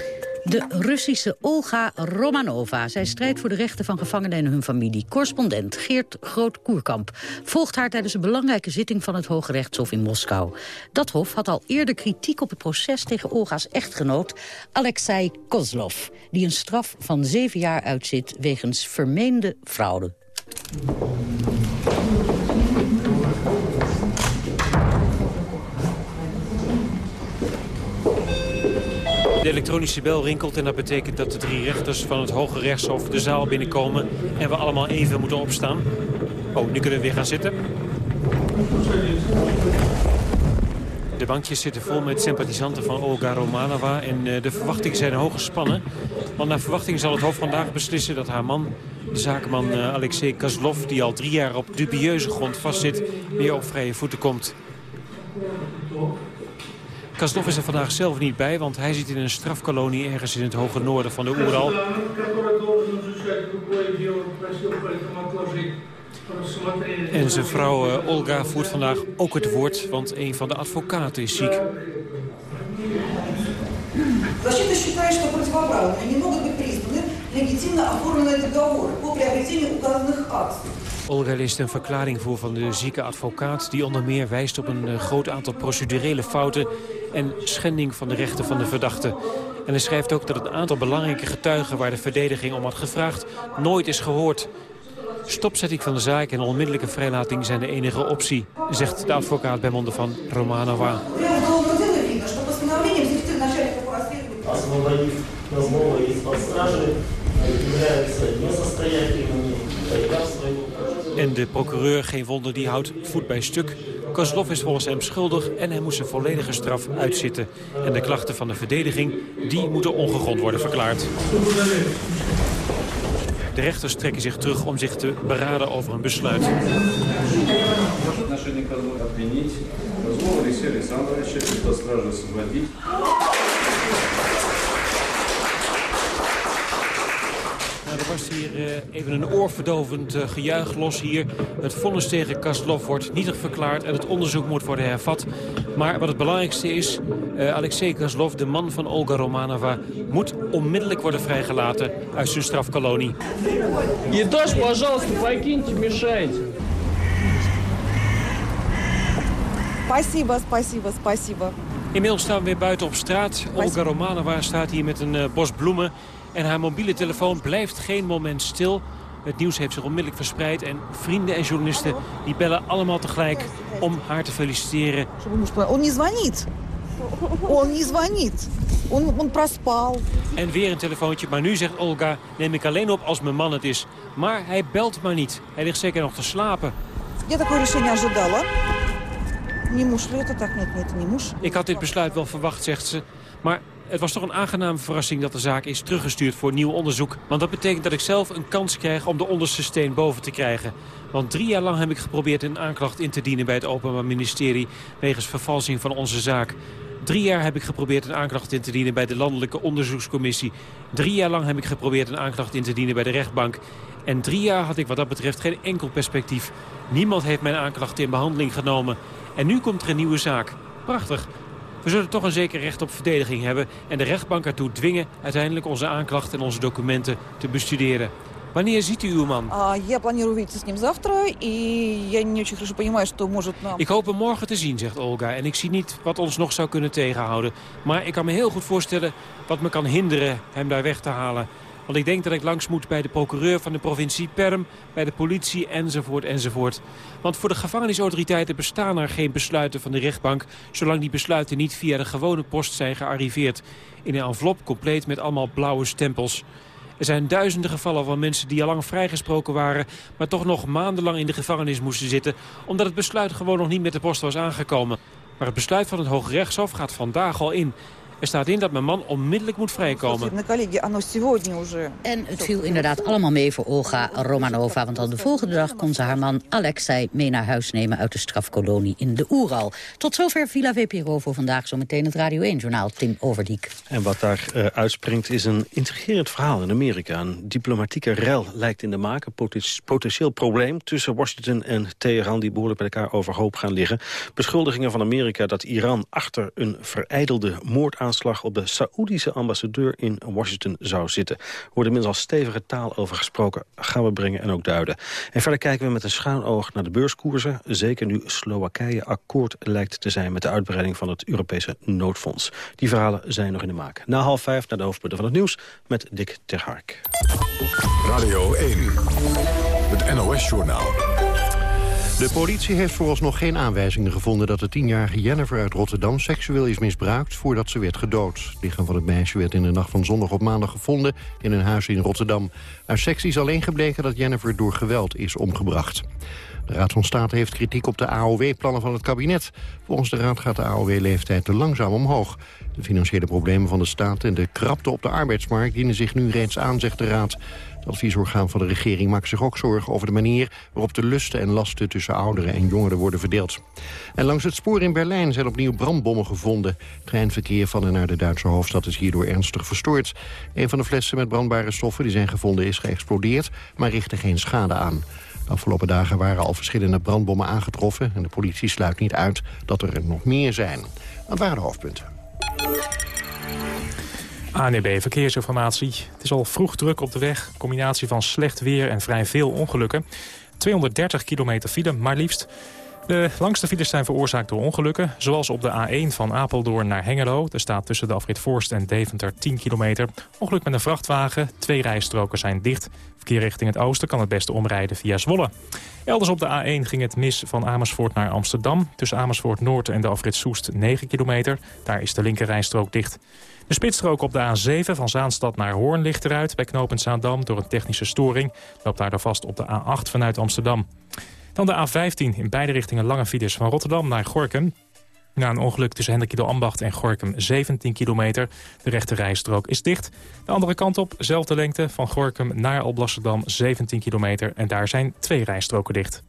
De Russische Olga Romanova. Zij strijdt voor de rechten van gevangenen en hun familie. Correspondent Geert Groot-Koerkamp volgt haar tijdens een belangrijke zitting van het Hoge Rechtshof in Moskou. Dat hof had al eerder kritiek op het proces tegen Olga's echtgenoot Alexei Kozlov, die een straf van zeven jaar uitzit wegens vermeende fraude. De elektronische bel rinkelt en dat betekent dat de drie rechters van het Hoge Rechtshof de zaal binnenkomen en we allemaal even moeten opstaan. Oh, nu kunnen we weer gaan zitten. De bankjes zitten vol met sympathisanten van Olga Romanova en eh, de verwachtingen zijn hoog gespannen. Want naar verwachting zal het Hof vandaag beslissen dat haar man, de zakenman eh, Alexei Kozlov, die al drie jaar op dubieuze grond vastzit, weer op vrije voeten komt. Kasdov is er vandaag zelf niet bij, want hij zit in een strafkolonie ergens in het hoge noorden van de Oeral. En zijn vrouw uh, Olga voert vandaag ook het woord, want een van de advocaten is ziek. Защита считает, что противоправными не могут быть признаны легитимно оформленные договоры по приобретению указанных акций. Olga leest een verklaring voor van de zieke advocaat... die onder meer wijst op een eh, groot aantal procedurele fouten... en schending van de rechten van de verdachte. En hij schrijft ook dat het aantal belangrijke getuigen... waar de verdediging om had gevraagd, nooit is gehoord. Stopzetting van de zaak en onmiddellijke vrijlating zijn de enige optie... zegt de advocaat bij monden van Romanova. En de procureur, geen wonder, die houdt voet bij stuk. Kozlov is volgens hem schuldig en hij moest zijn volledige straf uitzitten. En de klachten van de verdediging, die moeten ongegrond worden verklaard. De rechters trekken zich terug om zich te beraden over een besluit. er was hier uh, even een oorverdovend uh, gejuich los hier. Het vonnis tegen Kaslov wordt nietig verklaard en het onderzoek moet worden hervat. Maar wat het belangrijkste is, uh, Alexei Kaslov, de man van Olga Romanova... moet onmiddellijk worden vrijgelaten uit zijn strafkolonie. Je тоже, пожалуйста, покиньте, мешаете. Спасибо, спасибо, спасибо. Inmiddels staan we weer buiten op straat. Olga Romanova staat hier met een uh, bos bloemen. En haar mobiele telefoon blijft geen moment stil. Het nieuws heeft zich onmiddellijk verspreid en vrienden en journalisten die bellen allemaal tegelijk om haar te feliciteren. En weer een telefoontje, maar nu zegt Olga, neem ik alleen op als mijn man het is. Maar hij belt maar niet. Hij ligt zeker nog te slapen. Ik had dit besluit wel verwacht, zegt ze. Maar het was toch een aangename verrassing dat de zaak is teruggestuurd voor nieuw onderzoek. Want dat betekent dat ik zelf een kans krijg om de onderste steen boven te krijgen. Want drie jaar lang heb ik geprobeerd een aanklacht in te dienen bij het Openbaar Ministerie... wegens vervalsing van onze zaak. Drie jaar heb ik geprobeerd een aanklacht in te dienen bij de Landelijke Onderzoekscommissie. Drie jaar lang heb ik geprobeerd een aanklacht in te dienen bij de rechtbank. En drie jaar had ik wat dat betreft geen enkel perspectief. Niemand heeft mijn aanklacht in behandeling genomen. En nu komt er een nieuwe zaak. Prachtig. We zullen toch een zeker recht op verdediging hebben... en de rechtbank ertoe dwingen uiteindelijk onze aanklachten en onze documenten te bestuderen. Wanneer ziet u uw man? Ik hoop hem morgen te zien, zegt Olga. En ik zie niet wat ons nog zou kunnen tegenhouden. Maar ik kan me heel goed voorstellen wat me kan hinderen hem daar weg te halen. Want ik denk dat ik langs moet bij de procureur van de provincie Perm... bij de politie enzovoort enzovoort. Want voor de gevangenisautoriteiten bestaan er geen besluiten van de rechtbank... zolang die besluiten niet via de gewone post zijn gearriveerd. In een envelop compleet met allemaal blauwe stempels. Er zijn duizenden gevallen van mensen die al lang vrijgesproken waren... maar toch nog maandenlang in de gevangenis moesten zitten... omdat het besluit gewoon nog niet met de post was aangekomen. Maar het besluit van het Hoge Rechtshof gaat vandaag al in. Er staat in dat mijn man onmiddellijk moet vrijkomen. En het viel inderdaad allemaal mee voor Olga Romanova... want al de volgende dag kon ze haar man Alexei mee naar huis nemen... uit de strafkolonie in de Oeral. Tot zover Villa VPRO voor vandaag. Zometeen het Radio 1-journaal Tim Overdiek. En wat daar uh, uitspringt is een intrigerend verhaal in Amerika. Een diplomatieke rel lijkt in de maak. Een potentieel probleem tussen Washington en Teheran... die behoorlijk bij elkaar overhoop gaan liggen. Beschuldigingen van Amerika dat Iran achter een verijdelde moord aanslag op de Saoedische ambassadeur in Washington zou zitten. Er wordt inmiddels al stevige taal over gesproken. Gaan we brengen en ook duiden. En verder kijken we met een schuin oog naar de beurskoersen. Zeker nu Slowakije akkoord lijkt te zijn met de uitbreiding van het Europese noodfonds. Die verhalen zijn nog in de maak. Na half vijf naar de hoofdpunten van het nieuws met Dick Terhark. Radio 1, het NOS-journaal. De politie heeft vooralsnog geen aanwijzingen gevonden dat de tienjarige Jennifer uit Rotterdam seksueel is misbruikt voordat ze werd gedood. Het lichaam van het meisje werd in de nacht van zondag op maandag gevonden in een huis in Rotterdam. Uit sectie is alleen gebleken dat Jennifer door geweld is omgebracht. De Raad van State heeft kritiek op de AOW-plannen van het kabinet. Volgens de Raad gaat de AOW-leeftijd te langzaam omhoog. De financiële problemen van de staat en de krapte op de arbeidsmarkt dienen zich nu reeds aan, zegt de Raad. Het adviesorgaan van de regering maakt zich ook zorgen over de manier waarop de lusten en lasten tussen ouderen en jongeren worden verdeeld. En langs het spoor in Berlijn zijn opnieuw brandbommen gevonden. Treinverkeer van en naar de Duitse hoofdstad is hierdoor ernstig verstoord. Een van de flessen met brandbare stoffen die zijn gevonden is geëxplodeerd, maar richtte geen schade aan. De afgelopen dagen waren al verschillende brandbommen aangetroffen... en de politie sluit niet uit dat er nog meer zijn. Dat waren de hoofdpunten. ANB Verkeersinformatie. Het is al vroeg druk op de weg. Combinatie van slecht weer en vrij veel ongelukken. 230 kilometer file, maar liefst. De langste files zijn veroorzaakt door ongelukken. Zoals op de A1 van Apeldoorn naar Hengelo. Er staat tussen de afrit Voorst en Deventer 10 kilometer. Ongeluk met een vrachtwagen. Twee rijstroken zijn dicht. Verkeer richting het oosten kan het beste omrijden via Zwolle. Elders op de A1 ging het mis van Amersfoort naar Amsterdam. Tussen Amersfoort Noord en de afrit Soest 9 kilometer. Daar is de linkerrijstrook dicht. De spitsstrook op de A7 van Zaanstad naar Hoorn ligt eruit... bij knooppunt Zaandam door een technische storing. Loopt daardoor vast op de A8 vanuit Amsterdam. Dan de A15 in beide richtingen lange files van Rotterdam naar Gorkum. Na een ongeluk tussen Hendrikido Ambacht en Gorkum 17 kilometer. De rechte rijstrook is dicht. De andere kant op, zelfde lengte, van Gorkum naar Alblasserdam 17 kilometer. En daar zijn twee rijstroken dicht.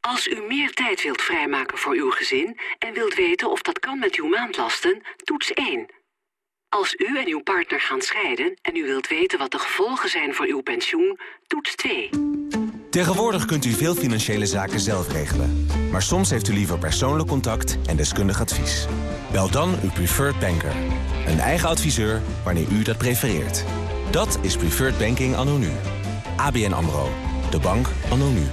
Als u meer tijd wilt vrijmaken voor uw gezin... en wilt weten of dat kan met uw maandlasten, toets 1. Als u en uw partner gaan scheiden en u wilt weten wat de gevolgen zijn voor uw pensioen, toets 2. Tegenwoordig kunt u veel financiële zaken zelf regelen. Maar soms heeft u liever persoonlijk contact en deskundig advies. Bel dan uw preferred banker. Een eigen adviseur wanneer u dat prefereert. Dat is Preferred Banking anno nu. ABN AMRO. De bank anno nu.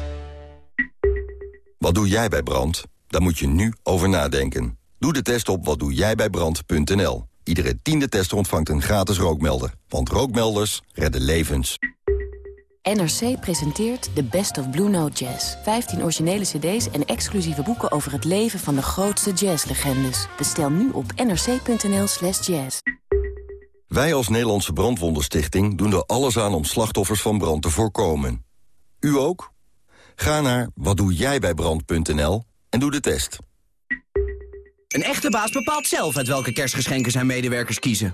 Wat doe jij bij brand? Daar moet je nu over nadenken. Doe de test op watdoejijbijbrand.nl. Iedere tiende tester ontvangt een gratis rookmelder. Want rookmelders redden levens. NRC presenteert The Best of Blue Note Jazz. 15 originele cd's en exclusieve boeken over het leven van de grootste jazzlegendes. Bestel nu op nrc.nl slash jazz. Wij als Nederlandse Brandwondenstichting doen er alles aan om slachtoffers van brand te voorkomen. U ook? Ga naar watdoejijbijbrand.nl en doe de test. Een echte baas bepaalt zelf uit welke kerstgeschenken zijn medewerkers kiezen.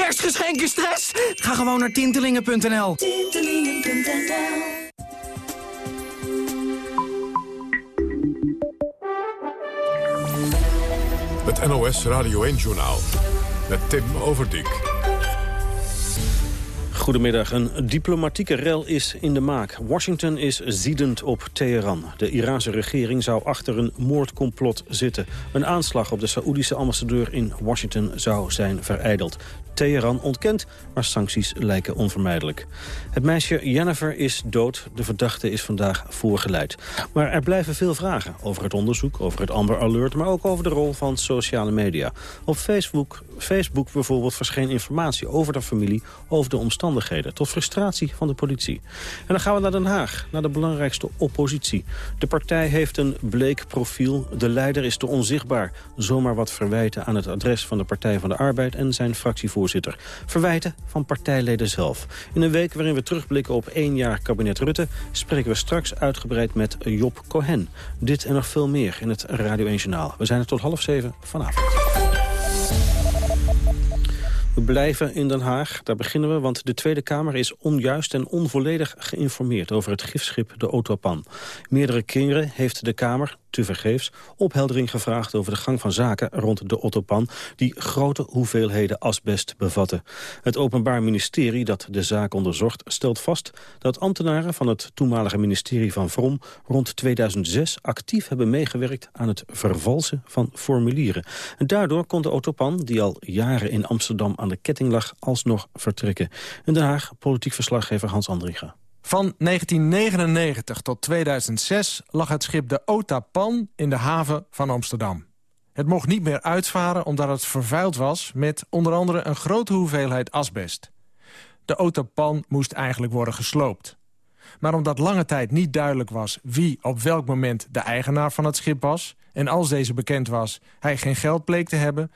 Kerstgeschenken stress? Ga gewoon naar tintelingen.nl. Tintelingen.nl Het NOS Radio 1-journaal met Tim Overdijk. Goedemiddag. Een diplomatieke rel is in de maak. Washington is ziedend op Teheran. De Iraanse regering zou achter een moordcomplot zitten. Een aanslag op de Saoedische ambassadeur in Washington zou zijn vereideld. Teheran ontkent, maar sancties lijken onvermijdelijk. Het meisje Jennifer is dood. De verdachte is vandaag voorgeleid. Maar er blijven veel vragen over het onderzoek, over het Amber Alert... maar ook over de rol van sociale media. Op Facebook, Facebook bijvoorbeeld verscheen informatie over de familie... over de omstandigheden, tot frustratie van de politie. En dan gaan we naar Den Haag, naar de belangrijkste oppositie. De partij heeft een bleek profiel. De leider is te onzichtbaar. Zomaar wat verwijten aan het adres van de Partij van de Arbeid... en zijn fractievoorzitter Verwijten van partijleden zelf. In een week waarin we terugblikken op één jaar kabinet Rutte... spreken we straks uitgebreid met Job Cohen. Dit en nog veel meer in het Radio 1 Journaal. We zijn er tot half zeven vanavond. We blijven in Den Haag, daar beginnen we, want de Tweede Kamer is onjuist en onvolledig geïnformeerd over het gifschip de Otopan. Meerdere keren heeft de Kamer, tevergeefs opheldering gevraagd over de gang van zaken rond de Ottopan die grote hoeveelheden asbest bevatten. Het Openbaar Ministerie dat de zaak onderzocht stelt vast dat ambtenaren van het toenmalige ministerie van Vrom rond 2006 actief hebben meegewerkt aan het vervalsen van formulieren. En daardoor kon de Ottopan, die al jaren in Amsterdam aan de ketting lag, alsnog vertrekken. In Den Haag, politiek verslaggever Hans Andringa. Van 1999 tot 2006 lag het schip de Otapan in de haven van Amsterdam. Het mocht niet meer uitvaren omdat het vervuild was... met onder andere een grote hoeveelheid asbest. De Otapan moest eigenlijk worden gesloopt. Maar omdat lange tijd niet duidelijk was wie op welk moment de eigenaar van het schip was... en als deze bekend was hij geen geld bleek te hebben...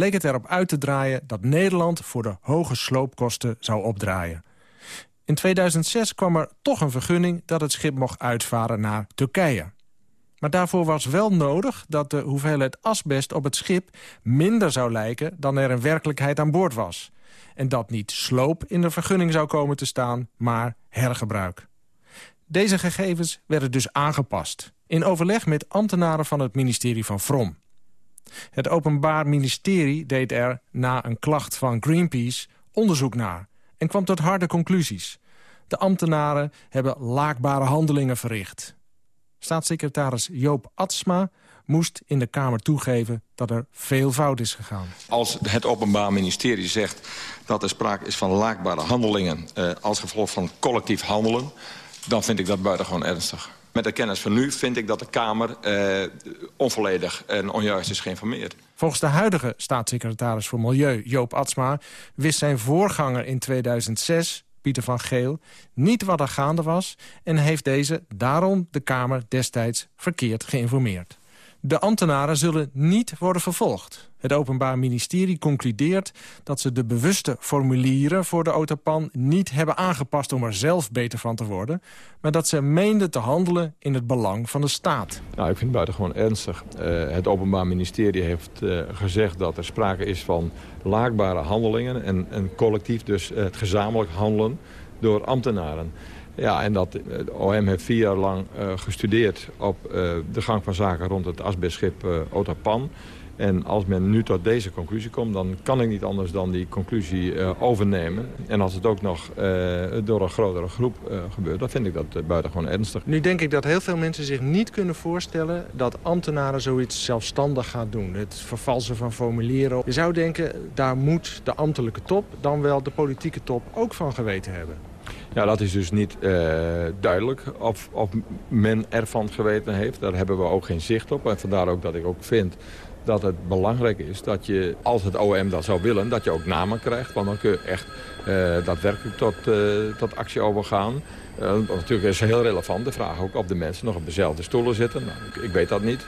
leek het erop uit te draaien dat Nederland voor de hoge sloopkosten zou opdraaien. In 2006 kwam er toch een vergunning dat het schip mocht uitvaren naar Turkije. Maar daarvoor was wel nodig dat de hoeveelheid asbest op het schip... minder zou lijken dan er in werkelijkheid aan boord was. En dat niet sloop in de vergunning zou komen te staan, maar hergebruik. Deze gegevens werden dus aangepast. In overleg met ambtenaren van het ministerie van Vrom. Het Openbaar Ministerie deed er, na een klacht van Greenpeace, onderzoek naar en kwam tot harde conclusies. De ambtenaren hebben laakbare handelingen verricht. Staatssecretaris Joop Atsma moest in de Kamer toegeven dat er veel fout is gegaan. Als het Openbaar Ministerie zegt dat er sprake is van laakbare handelingen... Eh, als gevolg van collectief handelen, dan vind ik dat buitengewoon ernstig. Met de kennis van nu vind ik dat de Kamer eh, onvolledig en onjuist is geïnformeerd. Volgens de huidige staatssecretaris voor Milieu, Joop Atsma... wist zijn voorganger in 2006, Pieter van Geel, niet wat er gaande was... en heeft deze daarom de Kamer destijds verkeerd geïnformeerd. De ambtenaren zullen niet worden vervolgd. Het Openbaar Ministerie concludeert dat ze de bewuste formulieren voor de autopan niet hebben aangepast om er zelf beter van te worden, maar dat ze meenden te handelen in het belang van de staat. Nou, ik vind het buitengewoon ernstig. Uh, het Openbaar Ministerie heeft uh, gezegd dat er sprake is van laakbare handelingen en, en collectief dus het gezamenlijk handelen door ambtenaren. Ja, en dat het OM heeft vier jaar lang uh, gestudeerd op uh, de gang van zaken rond het asbestschip uh, Otapan. En als men nu tot deze conclusie komt, dan kan ik niet anders dan die conclusie overnemen. En als het ook nog door een grotere groep gebeurt, dan vind ik dat buitengewoon ernstig. Nu denk ik dat heel veel mensen zich niet kunnen voorstellen dat ambtenaren zoiets zelfstandig gaan doen. Het vervalsen van formulieren. Je zou denken, daar moet de ambtelijke top, dan wel de politieke top ook van geweten hebben. Ja, dat is dus niet uh, duidelijk of, of men ervan geweten heeft. Daar hebben we ook geen zicht op. En vandaar ook dat ik ook vind dat het belangrijk is dat je, als het OM dat zou willen, dat je ook namen krijgt. Want dan kun je echt uh, daadwerkelijk tot, uh, tot actie overgaan. Uh, natuurlijk is heel relevant de vraag ook of de mensen nog op dezelfde stoelen zitten. Nou, ik, ik, weet dat niet.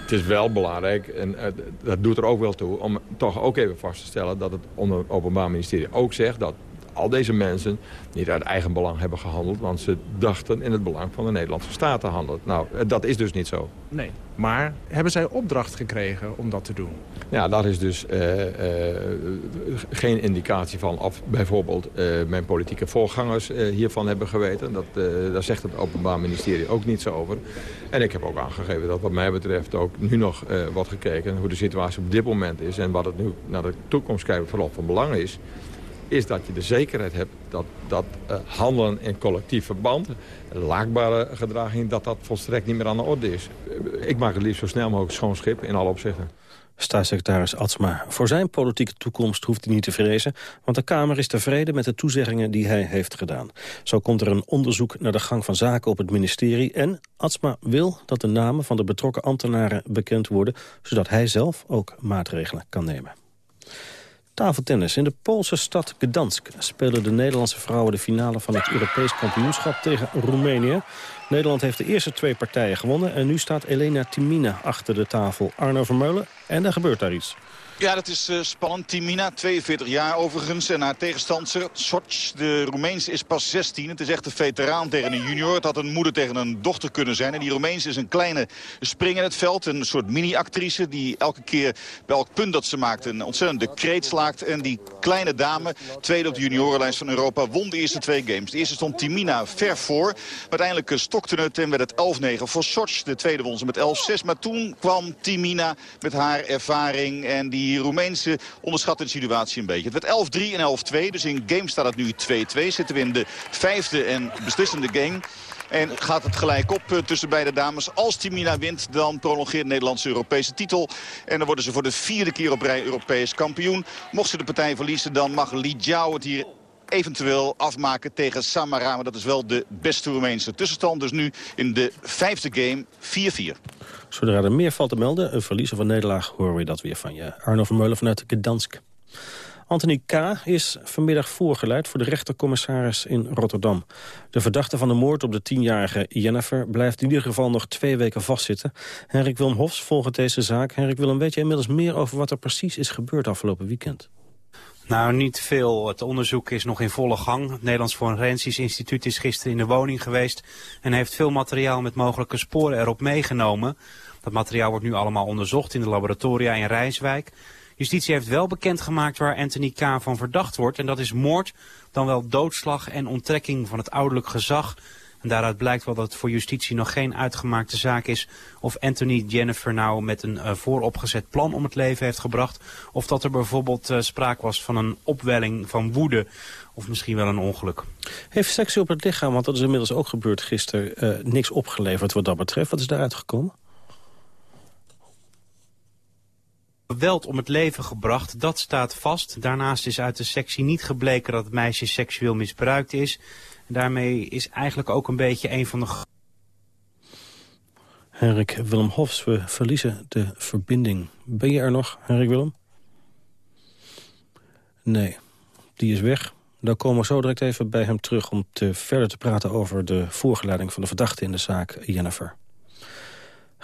Het is wel belangrijk, en dat doet er ook wel toe... om toch ook even vast te stellen dat het Openbaar Ministerie ook zegt... dat al deze mensen niet uit eigen belang hebben gehandeld... want ze dachten in het belang van de Nederlandse staat te handelen. Nou, dat is dus niet zo. Nee, maar hebben zij opdracht gekregen om dat te doen? Ja, daar is dus uh, uh, geen indicatie van of bijvoorbeeld uh, mijn politieke voorgangers hiervan hebben geweten. Dat, daar zegt het Openbaar Ministerie ook niets over. En ik heb ook aangegeven dat wat mij betreft ook nu nog wordt gekeken... hoe de situatie op dit moment is en wat het nu naar de toekomst kijken vooral van belang is is dat je de zekerheid hebt dat, dat uh, handelen in collectief verband... laakbare gedraging, dat dat volstrekt niet meer aan de orde is. Eh, ik maak het liefst zo snel mogelijk schoon schip in alle opzichten. Staatssecretaris Atsma. Voor zijn politieke toekomst hoeft hij niet te vrezen... want de Kamer is tevreden met de toezeggingen die hij heeft gedaan. Zo komt er een onderzoek naar de gang van zaken op het ministerie... en Atsma wil dat de namen van de betrokken ambtenaren bekend worden... zodat hij zelf ook maatregelen kan nemen. Tafeltennis. In de Poolse stad Gdansk spelen de Nederlandse vrouwen de finale van het Europees kampioenschap tegen Roemenië. Nederland heeft de eerste twee partijen gewonnen en nu staat Elena Timina achter de tafel. Arno Vermeulen en er gebeurt daar iets. Ja, dat is uh, spannend. Timina, 42 jaar overigens. En haar tegenstander, Soch, de Roemeense, is pas 16. Het is echt een veteraan tegen een junior. Het had een moeder tegen een dochter kunnen zijn. En die Roemeense is een kleine spring in het veld. Een soort mini-actrice die elke keer bij elk punt dat ze maakt... een ontzettende kreet slaakt. En die kleine dame, tweede op de juniorenlijst van Europa... won de eerste twee games. De eerste stond Timina ver voor. Maar uiteindelijk eh, stokte het en werd het 11-9 voor Soch. De tweede won ze met 11-6. Maar toen kwam Timina met haar ervaring en die die Roemeense onderschat de situatie een beetje. Het werd 11-3 en 11-2, dus in game staat het nu 2-2. Zitten we in de vijfde en beslissende game. En gaat het gelijk op uh, tussen beide dames. Als Timina wint, dan prolongeert de Nederlandse Europese titel. En dan worden ze voor de vierde keer op rij Europees kampioen. Mocht ze de partij verliezen, dan mag Li Jiao het hier eventueel afmaken tegen Samara. Dat is wel de beste Roemeense tussenstand. Dus nu in de vijfde game 4-4. Zodra er meer valt te melden, een verlies of een nederlaag, horen we dat weer van je. Arno Vermeulen vanuit Gdansk. Anthony K. is vanmiddag voorgeleid voor de rechtercommissaris in Rotterdam. De verdachte van de moord op de tienjarige Jennifer blijft in ieder geval nog twee weken vastzitten. Henrik Wilm Hofs volgt deze zaak. Henrik Willem, weet je inmiddels meer over wat er precies is gebeurd afgelopen weekend? Nou, niet veel. Het onderzoek is nog in volle gang. Het Nederlands Forensisch Instituut is gisteren in de woning geweest... en heeft veel materiaal met mogelijke sporen erop meegenomen. Dat materiaal wordt nu allemaal onderzocht in de laboratoria in Rijswijk. Justitie heeft wel bekendgemaakt waar Anthony K. van verdacht wordt... en dat is moord, dan wel doodslag en onttrekking van het ouderlijk gezag... En daaruit blijkt wel dat het voor justitie nog geen uitgemaakte zaak is of Anthony Jennifer nou met een uh, vooropgezet plan om het leven heeft gebracht. Of dat er bijvoorbeeld uh, sprake was van een opwelling van woede of misschien wel een ongeluk. Heeft seks op het lichaam, want dat is inmiddels ook gebeurd gisteren, uh, niks opgeleverd wat dat betreft. Wat is daaruit gekomen? geweld om het leven gebracht, dat staat vast. Daarnaast is uit de sectie niet gebleken dat het meisje seksueel misbruikt is. Daarmee is eigenlijk ook een beetje een van de... Henrik Willem Hofs, we verliezen de verbinding. Ben je er nog, Henrik Willem? Nee, die is weg. Dan komen we zo direct even bij hem terug om te verder te praten over de voorgeleiding van de verdachte in de zaak Jennifer.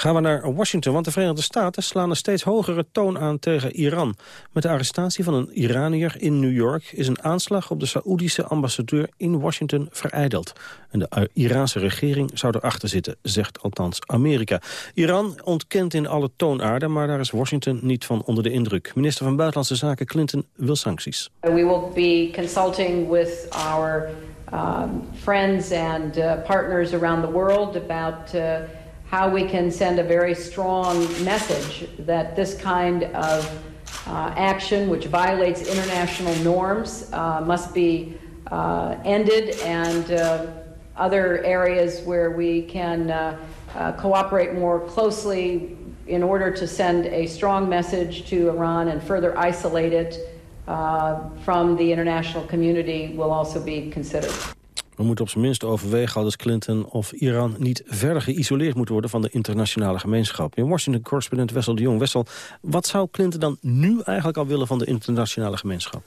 Gaan we naar Washington, want de Verenigde Staten slaan een steeds hogere toon aan tegen Iran. Met de arrestatie van een Iranier in New York is een aanslag op de Saoedische ambassadeur in Washington vereideld. En de Iraanse regering zou erachter zitten, zegt althans Amerika. Iran ontkent in alle toonaarden, maar daar is Washington niet van onder de indruk. Minister van Buitenlandse Zaken Clinton wil sancties. We will be consulting with our um, friends and uh, partners around the world about... Uh, how we can send a very strong message that this kind of uh, action, which violates international norms, uh, must be uh, ended, and uh, other areas where we can uh, uh, cooperate more closely in order to send a strong message to Iran and further isolate it from the international community will also be considered. We moeten op zijn minst overwegen, aldus Clinton, of Iran niet verder geïsoleerd moet worden van de internationale gemeenschap. In Washington correspondent Wessel de Jong. Wessel, wat zou Clinton dan nu eigenlijk al willen van de internationale gemeenschap?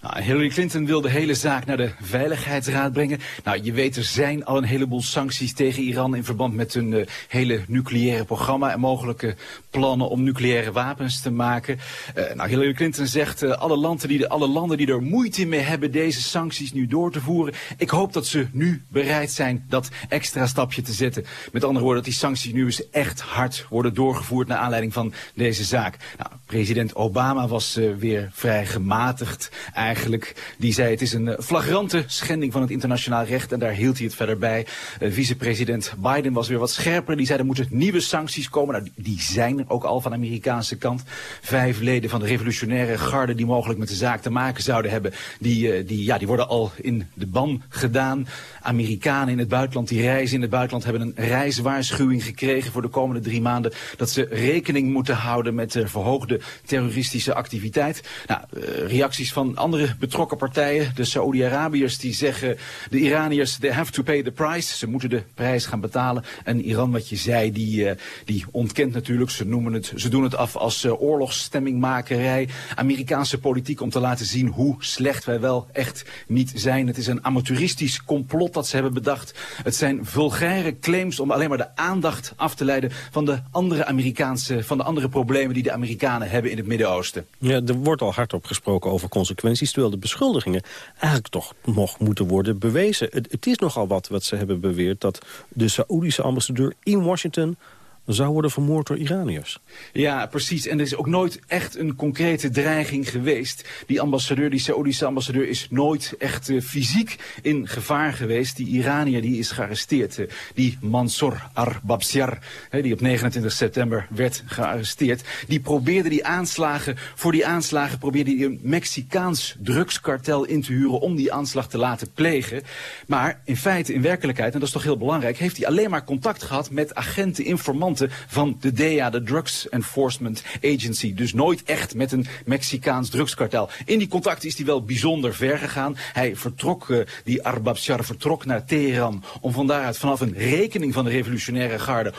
Nou, Hillary Clinton wil de hele zaak naar de Veiligheidsraad brengen. Nou, je weet, er zijn al een heleboel sancties tegen Iran... in verband met hun uh, hele nucleaire programma... en mogelijke plannen om nucleaire wapens te maken. Uh, nou, Hillary Clinton zegt, uh, alle, landen die, alle landen die er moeite mee hebben... deze sancties nu door te voeren... ik hoop dat ze nu bereid zijn dat extra stapje te zetten. Met andere woorden, dat die sancties nu eens echt hard worden doorgevoerd... naar aanleiding van deze zaak. Nou, president Obama was weer vrij gematigd eigenlijk. Die zei het is een eh, flagrante schending van het internationaal recht en daar hield hij het verder bij. Uh, Vicepresident Biden was weer wat scherper. Die zei er moeten nieuwe sancties komen. Nou, die, zijn er ook al van de Amerikaanse kant. Vijf leden van de revolutionaire garde die mogelijk met de zaak te maken zouden hebben. Die, uh, die, ja, die worden al in de ban gedaan. Amerikanen in het buitenland die reizen in het buitenland hebben een reiswaarschuwing gekregen voor de komende drie maanden. Dat ze rekening moeten houden met uh, verhoogde terroristische activiteit. Nou, reacties van andere betrokken partijen. De Saoedi-Arabiërs die zeggen, de Iraniërs, they have to pay the price. Ze moeten de prijs gaan betalen. En Iran, wat je zei, die, uh, die ontkent natuurlijk. Ze, noemen het, ze doen het af als uh, oorlogsstemmingmakerij. Amerikaanse politiek om te laten zien hoe slecht wij wel echt niet zijn. Het is een amateuristisch complot dat ze hebben bedacht. Het zijn vulgaire claims om alleen maar de aandacht af te leiden van de andere Amerikaanse, van de andere problemen die de Amerikanen hebben in het Midden-Oosten. Ja, er wordt al hardop gesproken over consequenties, terwijl de beschuldigingen eigenlijk toch nog moeten worden bewezen. Het, het is nogal wat wat ze hebben beweerd dat de Saoedische ambassadeur in Washington zou worden vermoord door Iraniërs. Ja, precies. En er is ook nooit echt een concrete dreiging geweest. Die ambassadeur, die Saoedische ambassadeur, is nooit echt uh, fysiek in gevaar geweest. Die Iranier die is gearresteerd. Uh, die Mansour Arbabsiar, uh, die op 29 september werd gearresteerd. Die probeerde die aanslagen, voor die aanslagen probeerde hij een Mexicaans drugskartel in te huren om die aanslag te laten plegen. Maar in feite, in werkelijkheid, en dat is toch heel belangrijk, heeft hij alleen maar contact gehad met agenten, informanten van de DEA, de Drugs Enforcement Agency. Dus nooit echt met een Mexicaans drugskartel. In die contacten is hij wel bijzonder ver gegaan. Hij vertrok, uh, die Arbabshar vertrok naar Teheran om van daaruit vanaf een rekening van de revolutionaire garde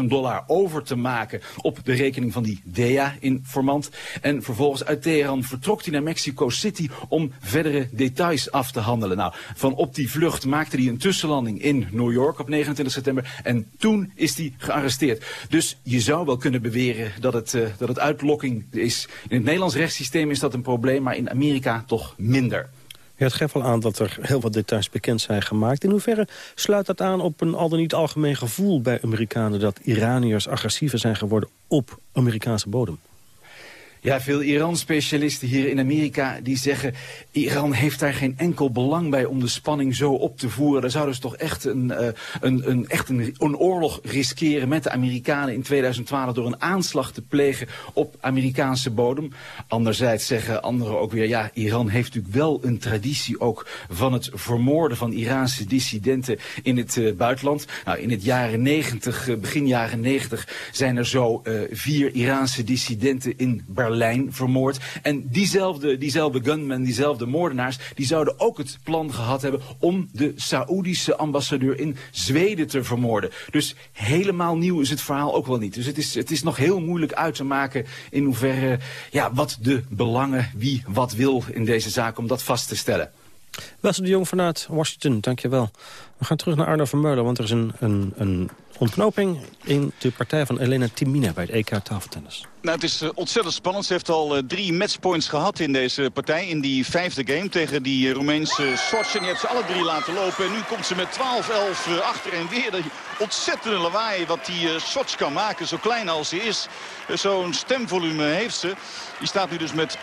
100.000 dollar over te maken op de rekening van die DEA-informant. En vervolgens uit Teheran vertrok hij naar Mexico City om verdere details af te handelen. Nou, van op die vlucht maakte hij een tussenlanding in New York op 29 september. En toen is hij gearresteerd. Dus je zou wel kunnen beweren dat het, uh, dat het uitlokking is. In het Nederlands rechtssysteem is dat een probleem, maar in Amerika toch minder. Ja, het geeft aan dat er heel wat details bekend zijn gemaakt. In hoeverre sluit dat aan op een al dan niet algemeen gevoel bij Amerikanen... dat Iraniërs agressiever zijn geworden op Amerikaanse bodem? Ja, veel Iran-specialisten hier in Amerika die zeggen... Iran heeft daar geen enkel belang bij om de spanning zo op te voeren. Daar zouden ze toch echt een, uh, een, een, echt een, oorlog riskeren met de Amerikanen in 2012... door een aanslag te plegen op Amerikaanse bodem. Anderzijds zeggen anderen ook weer... ja, Iran heeft natuurlijk wel een traditie ook van het vermoorden van Iraanse dissidenten in het uh, buitenland. Nou, in het jaren 90, uh, begin jaren 90 zijn er zo vier Iraanse dissidenten in Berlijn Berlijn vermoord. En diezelfde, diezelfde gunmen, diezelfde moordenaars... die zouden ook het plan gehad hebben om de Saoedische ambassadeur in Zweden te vermoorden. Dus helemaal nieuw is het verhaal ook wel niet. Dus het is, het is nog heel moeilijk uit te maken in hoeverre... ja, wat de belangen, wie wat wil in deze zaak, om dat vast te stellen. Wessel de Jong vanuit Washington, dankjewel. We gaan terug naar Arno van Meulen, want er is een, een, een ontknoping in de partij van Elena Timina bij het EK tafeltennis. Nou, het is uh, ontzettend spannend. Ze heeft al uh, drie matchpoints gehad in deze partij. In die vijfde game tegen die uh, Roemeense. En die heeft ze alle drie laten lopen. En nu komt ze met 12-11 achter en weer. De ontzettende lawaai wat die Sorts kan maken. Zo klein als ze is. Zo'n stemvolume heeft ze. Die staat nu dus met 12-11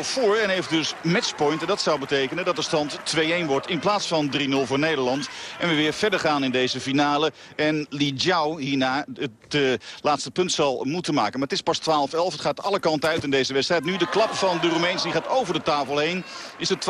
voor. En heeft dus matchpoint. En dat zou betekenen dat de stand 2-1 wordt. In plaats van 3-0 voor Nederland. En we weer verder gaan in deze finale. En Li Jiao hierna het uh, laatste punt zal moeten maken. Maar het is pas 12-11. Het gaat alle kanten uit in deze wedstrijd. Nu de klap van de Roemeens die gaat over de tafel heen. Is het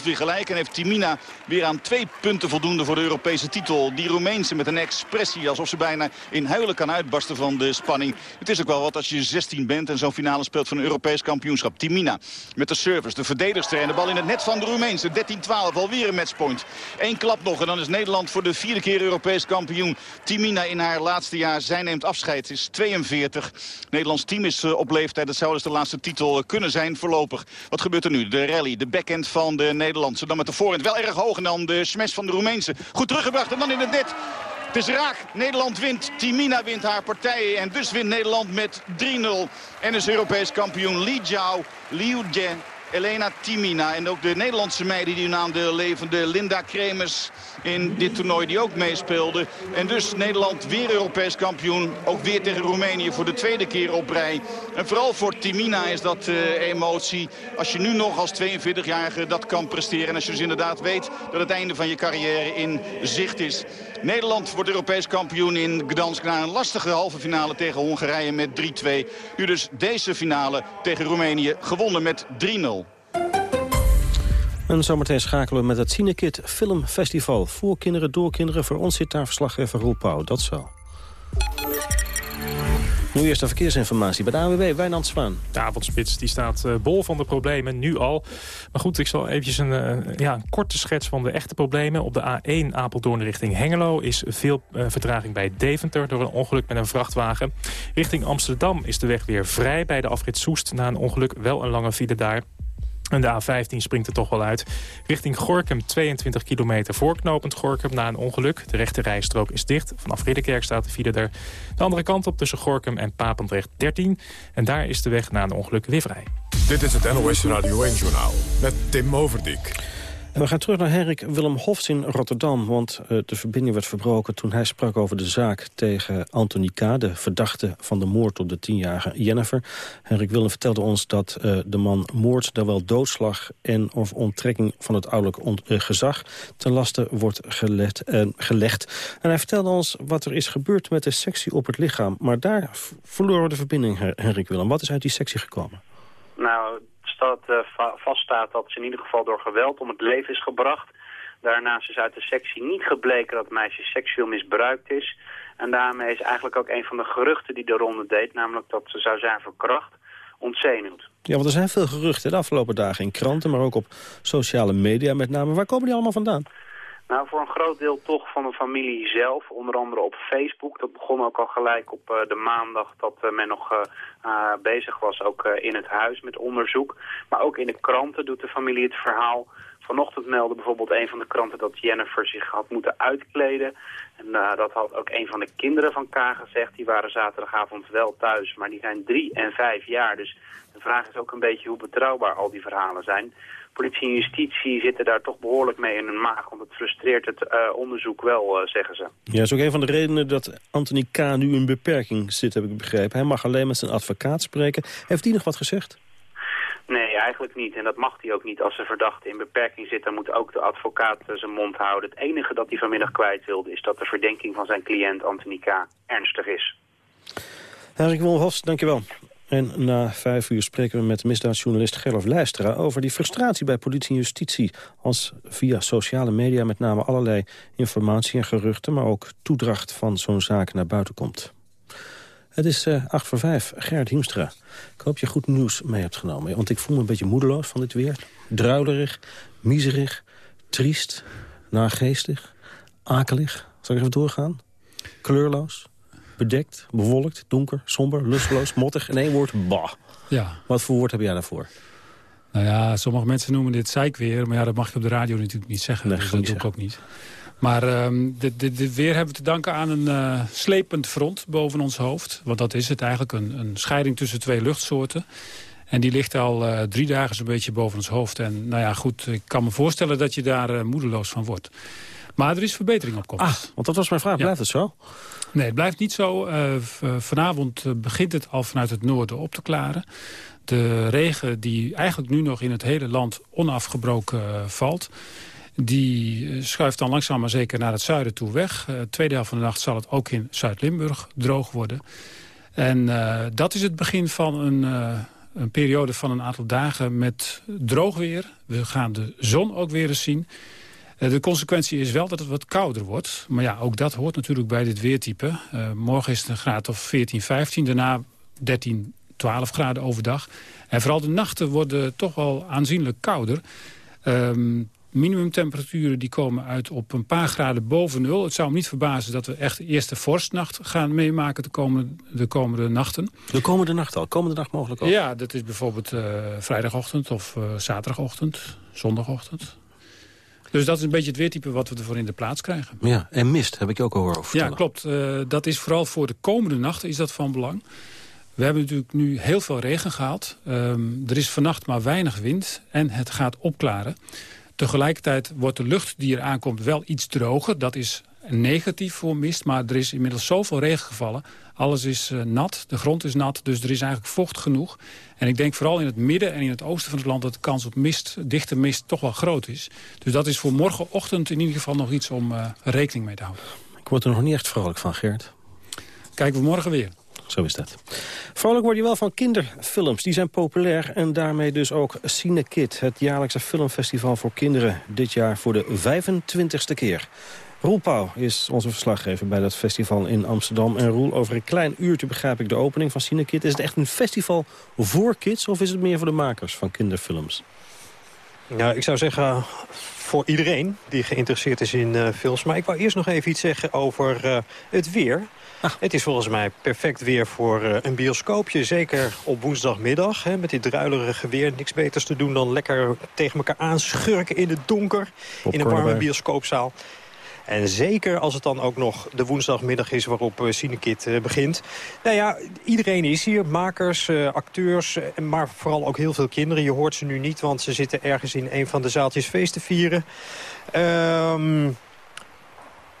12-12 weer gelijk. En heeft Timina weer aan twee punten voldoende voor de Europese titel. Die Roemeense met een expressie alsof ze bijna in huilen kan uitbarsten van de spanning. Het is ook wel wat als je 16 bent en zo'n finale speelt van een Europees kampioenschap. Timina met de service, de verdedigster en de bal in het net van de Roemeense. 13-12, alweer een matchpoint. Eén klap nog en dan is Nederland voor de vierde keer Europees kampioen. Timina in haar laatste jaar, zij neemt afscheid, is 42. Nederlands team is eh, op leeftijd, dat zou dus de laatste titel eh, kunnen zijn voorlopig. Wat gebeurt er nu? De rally, de backhand van de Nederlandse. Dan met de voorhand wel erg hoog en dan de smash van de Roemeense. Goed teruggebracht en dan in het net. Het is raak. Nederland wint. Timina wint haar partijen. En dus wint Nederland met 3-0. En is Europees kampioen Li Jiao, Liu Jie Elena Timina. En ook de Nederlandse meiden die naam de levende Linda Kremers in dit toernooi die ook meespeelde. En dus Nederland weer Europees kampioen. Ook weer tegen Roemenië voor de tweede keer op rij. En vooral voor Timina is dat uh, emotie. Als je nu nog als 42-jarige dat kan presteren. En als je dus inderdaad weet dat het einde van je carrière in zicht is. Nederland wordt Europees kampioen in Gdansk na een lastige halve finale tegen Hongarije met 3-2. Nu dus deze finale tegen Roemenië gewonnen met 3-0. En zometeen schakelen we met het Cinekit Filmfestival. Voor kinderen, door kinderen. Voor ons zit daar verslaggever Roel Pauw. Dat zo. Nu eerst de verkeersinformatie bij de ANWB, Wijnand Zwaan. De avondspits die staat uh, bol van de problemen, nu al. Maar goed, ik zal eventjes een, uh, ja, een korte schets van de echte problemen. Op de A1 Apeldoorn richting Hengelo is veel uh, vertraging bij Deventer... door een ongeluk met een vrachtwagen. Richting Amsterdam is de weg weer vrij bij de afrit Soest... na een ongeluk wel een lange file daar. En de A15 springt er toch wel uit. Richting Gorkum 22 kilometer voorknopend Gorkum na een ongeluk. De rechte rijstrook is dicht. Vanaf Ridderkerk staat de file er de andere kant op tussen Gorkum en Papendrecht 13. En daar is de weg na een ongeluk weer vrij. Dit is het NOS Radio 1-journaal met Tim Overdijk. We gaan terug naar Henrik Willem Hofs in Rotterdam. Want uh, de verbinding werd verbroken toen hij sprak over de zaak tegen Anthony K., de verdachte van de moord op de tienjarige Jennifer. Henrik Willem vertelde ons dat uh, de man moord, dan wel doodslag en of onttrekking van het ouderlijk uh, gezag ten laste wordt gelegd. En hij vertelde ons wat er is gebeurd met de sectie op het lichaam. Maar daar verloren we de verbinding, Henrik Willem. Wat is uit die sectie gekomen? Nou, dat uh, vaststaat dat ze in ieder geval door geweld om het leven is gebracht. Daarnaast is uit de sectie niet gebleken dat meisje seksueel misbruikt is. En daarmee is eigenlijk ook een van de geruchten die de ronde deed... namelijk dat ze zou zijn verkracht, ontzenuwd. Ja, want er zijn veel geruchten de afgelopen dagen in kranten... maar ook op sociale media met name. Waar komen die allemaal vandaan? Nou, voor een groot deel toch van de familie zelf. Onder andere op Facebook. Dat begon ook al gelijk op uh, de maandag dat uh, men nog uh, bezig was ook in het huis met onderzoek. Maar ook in de kranten doet de familie het verhaal. Vanochtend meldde bijvoorbeeld een van de kranten dat Jennifer zich had moeten uitkleden. En dat had ook een van de kinderen van K gezegd. Die waren zaterdagavond wel thuis, maar die zijn drie en vijf jaar. Dus de vraag is ook een beetje hoe betrouwbaar al die verhalen zijn politie en justitie zitten daar toch behoorlijk mee in hun maag. Want het frustreert het uh, onderzoek wel, uh, zeggen ze. Ja, dat is ook een van de redenen dat Anthony K. nu een beperking zit, heb ik begrepen. Hij mag alleen met zijn advocaat spreken. Heeft hij nog wat gezegd? Nee, eigenlijk niet. En dat mag hij ook niet. Als de verdachte in beperking zit, dan moet ook de advocaat uh, zijn mond houden. Het enige dat hij vanmiddag kwijt wilde is dat de verdenking van zijn cliënt Anthony K. ernstig is. Henrik Wolhofs, dankjewel. En na vijf uur spreken we met misdaadjournalist Gerlof Leistra... over die frustratie bij politie en justitie... als via sociale media met name allerlei informatie en geruchten... maar ook toedracht van zo'n zaak naar buiten komt. Het is uh, acht voor vijf. Gerrit Hiemstra. Ik hoop je goed nieuws mee hebt genomen. Want ik voel me een beetje moedeloos van dit weer. Druilerig, miserig, triest, naargeestig, akelig. Zal ik even doorgaan? Kleurloos, bedekt, bewolkt, donker, somber, lusteloos, mottig. In één woord, bah. Ja. Wat voor woord heb jij daarvoor? Nou ja, sommige mensen noemen dit zeikweer. Maar ja, dat mag je op de radio natuurlijk niet zeggen. Nee, dus dat doe ik ook niet. Maar um, dit, dit, dit, weer hebben we te danken aan een uh, slepend front boven ons hoofd. Want dat is het eigenlijk, een, een scheiding tussen twee luchtsoorten. En die ligt al uh, drie dagen zo'n beetje boven ons hoofd. En nou ja, goed, ik kan me voorstellen dat je daar uh, moedeloos van wordt. Maar er is verbetering op komst. Ah, want dat was mijn vraag. Blijft het zo? Nee, het blijft niet zo. Uh, vanavond begint het al vanuit het noorden op te klaren. De regen die eigenlijk nu nog in het hele land onafgebroken valt... Die eh, schuift dan langzaam maar zeker naar het zuiden toe weg. Uh, tweede helft van de nacht zal het ook in Zuid-Limburg droog worden. En uh, dat is het begin van een, uh, een periode van een aantal dagen met droog weer. We gaan de zon ook weer eens zien. Uh, de consequentie is wel dat het wat kouder wordt. Maar ja, ook dat hoort natuurlijk bij dit weertype. morgen is het een graad of 14, 15. Daarna 13, 12 graden overdag. En vooral de nachten worden toch wel aanzienlijk kouder. Um, minimumtemperaturen die komen uit op een paar graden boven nul. Het zou me niet verbazen dat we echt de eerste vorstnacht gaan meemaken de komende, de komende nachten. De komende nacht al? Komende nacht mogelijk ook? Ja, dat is bijvoorbeeld uh, vrijdagochtend of uh, zaterdagochtend, zondagochtend. Dus dat is een beetje het weertype wat we ervoor in de plaats krijgen. Ja, en mist heb ik ook al horen vertellen. Ja, klopt. Uh, dat is vooral voor de komende nachten is dat van belang. We hebben natuurlijk nu heel veel regen gehad. Um, er is vannacht maar weinig wind en het gaat opklaren. Tegelijkertijd wordt de lucht die er aankomt wel iets droger. Dat is negatief voor mist, maar er is inmiddels zoveel regen gevallen. Alles is uh, nat, de grond is nat, dus er is eigenlijk vocht genoeg. En ik denk vooral in het midden en in het oosten van het land... dat de kans op mist, dichte mist toch wel groot is. Dus dat is voor morgenochtend in ieder geval nog iets om uh, rekening mee te houden. Ik word er nog niet echt vrolijk van, Geert. Kijken we morgen weer. Zo is dat. Vrolijk word je wel van kinderfilms. Die zijn populair en daarmee dus ook Cinekid. Het jaarlijkse filmfestival voor kinderen. Dit jaar voor de 25ste keer. Roel Pauw is onze verslaggever bij dat festival in Amsterdam. En Roel, over een klein uurtje begrijp ik de opening van Cinekid. Is het echt een festival voor kids of is het meer voor de makers van kinderfilms? Nou, ik zou zeggen voor iedereen die geïnteresseerd is in uh, films. Maar ik wou eerst nog even iets zeggen over uh, het weer. Het is volgens mij perfect weer voor uh, een bioscoopje. Zeker op woensdagmiddag. Hè, met dit druilerige weer. Niks beters te doen dan lekker tegen elkaar aanschurken in het donker. in een warme bioscoopzaal. En zeker als het dan ook nog de woensdagmiddag is waarop Cinekit uh, begint. Nou ja, iedereen is hier. Makers, uh, acteurs, maar vooral ook heel veel kinderen. Je hoort ze nu niet, want ze zitten ergens in een van de zaaltjes feest te vieren. Um,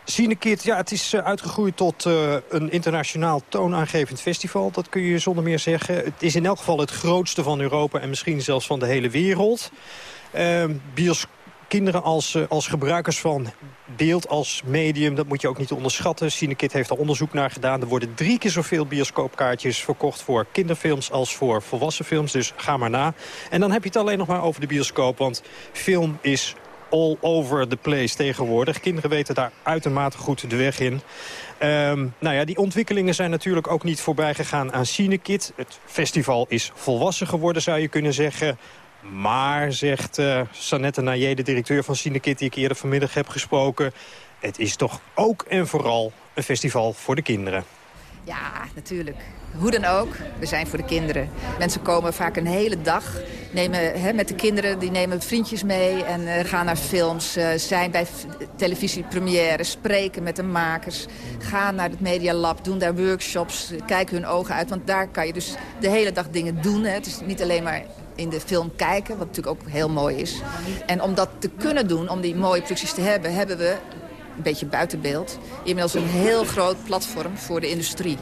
Cinekit, ja, het is uitgegroeid tot een internationaal toonaangevend festival. Dat kun je zonder meer zeggen. Het is in elk geval het grootste van Europa en misschien zelfs van de hele wereld. Uh, kinderen als, uh, als gebruikers van beeld als medium, dat moet je ook niet onderschatten. Cinekit heeft er onderzoek naar gedaan. Er worden drie keer zoveel bioscoopkaartjes verkocht voor kinderfilms als voor volwassen films. Dus ga maar na. En dan heb je het alleen nog maar over de bioscoop, want film is all over the place tegenwoordig. Kinderen weten daar uitermate goed de weg in. Um, nou ja, die ontwikkelingen zijn natuurlijk ook niet voorbij gegaan aan Cinekit. Het festival is volwassen geworden, zou je kunnen zeggen. Maar, zegt uh, Sanette Naye, de directeur van Cinekit... die ik eerder vanmiddag heb gesproken... het is toch ook en vooral een festival voor de kinderen. Ja, natuurlijk. Hoe dan ook, we zijn voor de kinderen. Mensen komen vaak een hele dag nemen, hè, met de kinderen. Die nemen vriendjes mee en uh, gaan naar films. Uh, zijn bij televisiepremières, spreken met de makers. Gaan naar het Media Lab, doen daar workshops. Kijken hun ogen uit, want daar kan je dus de hele dag dingen doen. Hè. Het is niet alleen maar in de film kijken, wat natuurlijk ook heel mooi is. En om dat te kunnen doen, om die mooie producties te hebben... hebben we een beetje buiten beeld. Inmiddels een heel groot platform voor de industrie.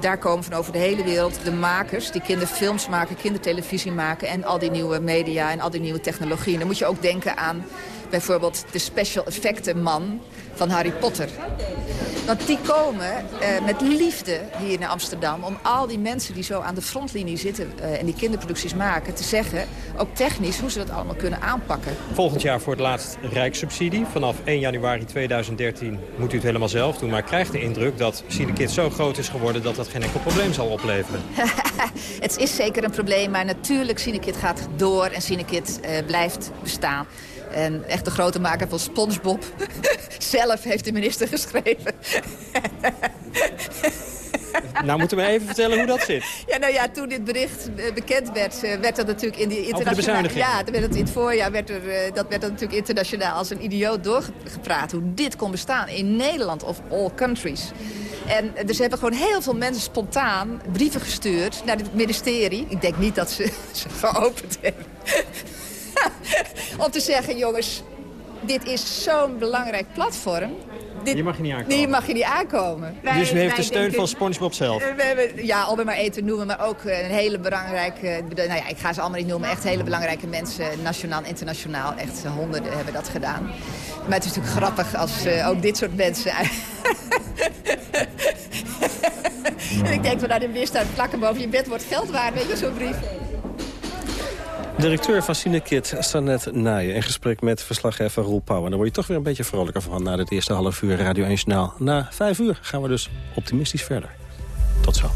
Daar komen van over de hele wereld de makers die kinderfilms maken, kindertelevisie maken... en al die nieuwe media en al die nieuwe technologieën. Dan moet je ook denken aan bijvoorbeeld de special effecten man van Harry Potter. Want die komen uh, met liefde hier naar Amsterdam... om al die mensen die zo aan de frontlinie zitten uh, en die kinderproducties maken... te zeggen, ook technisch, hoe ze dat allemaal kunnen aanpakken. Volgend jaar voor het laatst rijkssubsidie. Vanaf 1 januari 2013 moet u het helemaal zelf doen. Maar ik krijg de indruk dat Cinekit zo groot is geworden... dat dat geen enkel probleem zal opleveren. <laughs> het is zeker een probleem, maar natuurlijk Cinekit gaat door... en Cinekit uh, blijft bestaan. En echt de grote maker van SpongeBob <laughs> zelf heeft de minister geschreven. <laughs> nou, moeten we even vertellen hoe dat zit. Ja, nou ja, toen dit bericht bekend werd, werd dat natuurlijk in die internationale... Ja, werd het in het voorjaar werd er, dat werd dat natuurlijk internationaal als een idioot doorgepraat. Hoe dit kon bestaan in Nederland of all countries. En dus hebben gewoon heel veel mensen spontaan brieven gestuurd naar het ministerie. Ik denk niet dat ze <laughs> ze geopend hebben. <laughs> Om te zeggen, jongens, dit is zo'n belangrijk platform. dit, Hier mag je niet aankomen. Mag je niet aankomen. Wij- dus u heeft de steun denken- van SpongeBob zelf? Eh, We hebben, ja, Albe maar eten noemen, maar ook eh, een hele belangrijke... Nou ja, ik ga ze allemaal niet noemen. Echt hele belangrijke mensen, nationaal en internationaal. Echt eh, honderden hebben dat gedaan. Maar het is natuurlijk grappig als eh, ook dit soort mensen... en <laughs> ik denk, van nou, de staat plakken boven je bed wordt geld waard. Weet je, zo'n brief. Directeur van Cinekit, Sanet Naaien... in gesprek met verslaggever Roel Pauw. En daar word je toch weer een beetje vrolijker van... na het eerste half uur Radio 1 Journaal. Na vijf uur gaan we dus optimistisch verder. Tot zo.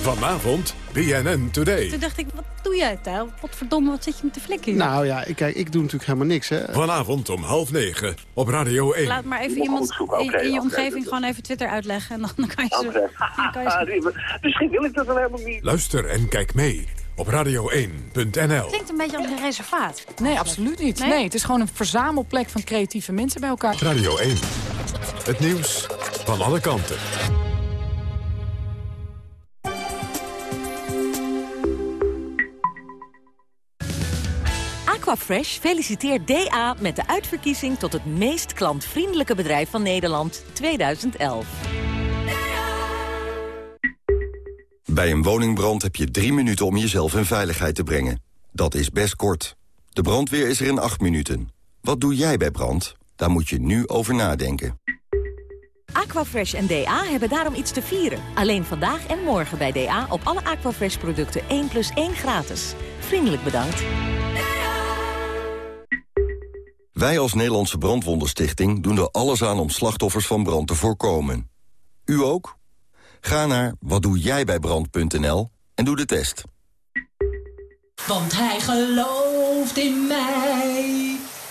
Vanavond BNN Today. Toen dacht ik, wat doe jij daar? Wat verdomme, wat zit je me te flikken hier? Nou ja, ik- kijk, ik doe natuurlijk helemaal niks. Hè. Vanavond om half negen op Radio 1. Laat maar even iemand in, in je omgeving gewoon even Twitter uitleggen. En dan, kan je ze... <laughs> dan kan je ze- Misschien wil ik dat dan helemaal niet. Luister en kijk mee op radio1.nl. klinkt een beetje als een reservaat. Nee, absoluut niet. Nee? het is gewoon een verzamelplek van creatieve mensen bij elkaar. Radio 1. Het nieuws van alle kanten. Aquafresh feliciteert DA met de uitverkiezing tot het meest klantvriendelijke bedrijf van Nederland 2011. Bij een woningbrand heb je drie minuten om jezelf in veiligheid te brengen. Dat is best kort. De brandweer is er in acht minuten. Wat doe jij bij brand? Daar moet je nu over nadenken. Aquafresh en DA hebben daarom iets te vieren. Alleen vandaag en morgen bij DA op alle Aquafresh producten 1 plus 1 gratis. Vriendelijk bedankt. Wij als Nederlandse Brandwondenstichting doen er alles aan om slachtoffers van brand te voorkomen. U ook? Ga naar watdoejijbijbrand.nl en doe de test. Want hij gelooft in mij.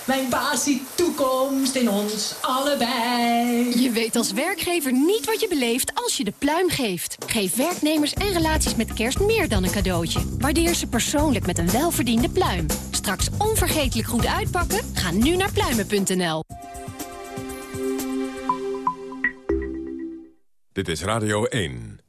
Mijn baas ziet toekomst in ons allebei. Je weet als werkgever niet wat je beleeft als je de pluim geeft. Geef werknemers en relaties met kerst meer dan een cadeautje. Waardeer ze persoonlijk met een welverdiende pluim. Straks onvergetelijk goed uitpakken? Ga nu naar pluimen.nl. Dit is Radio 1.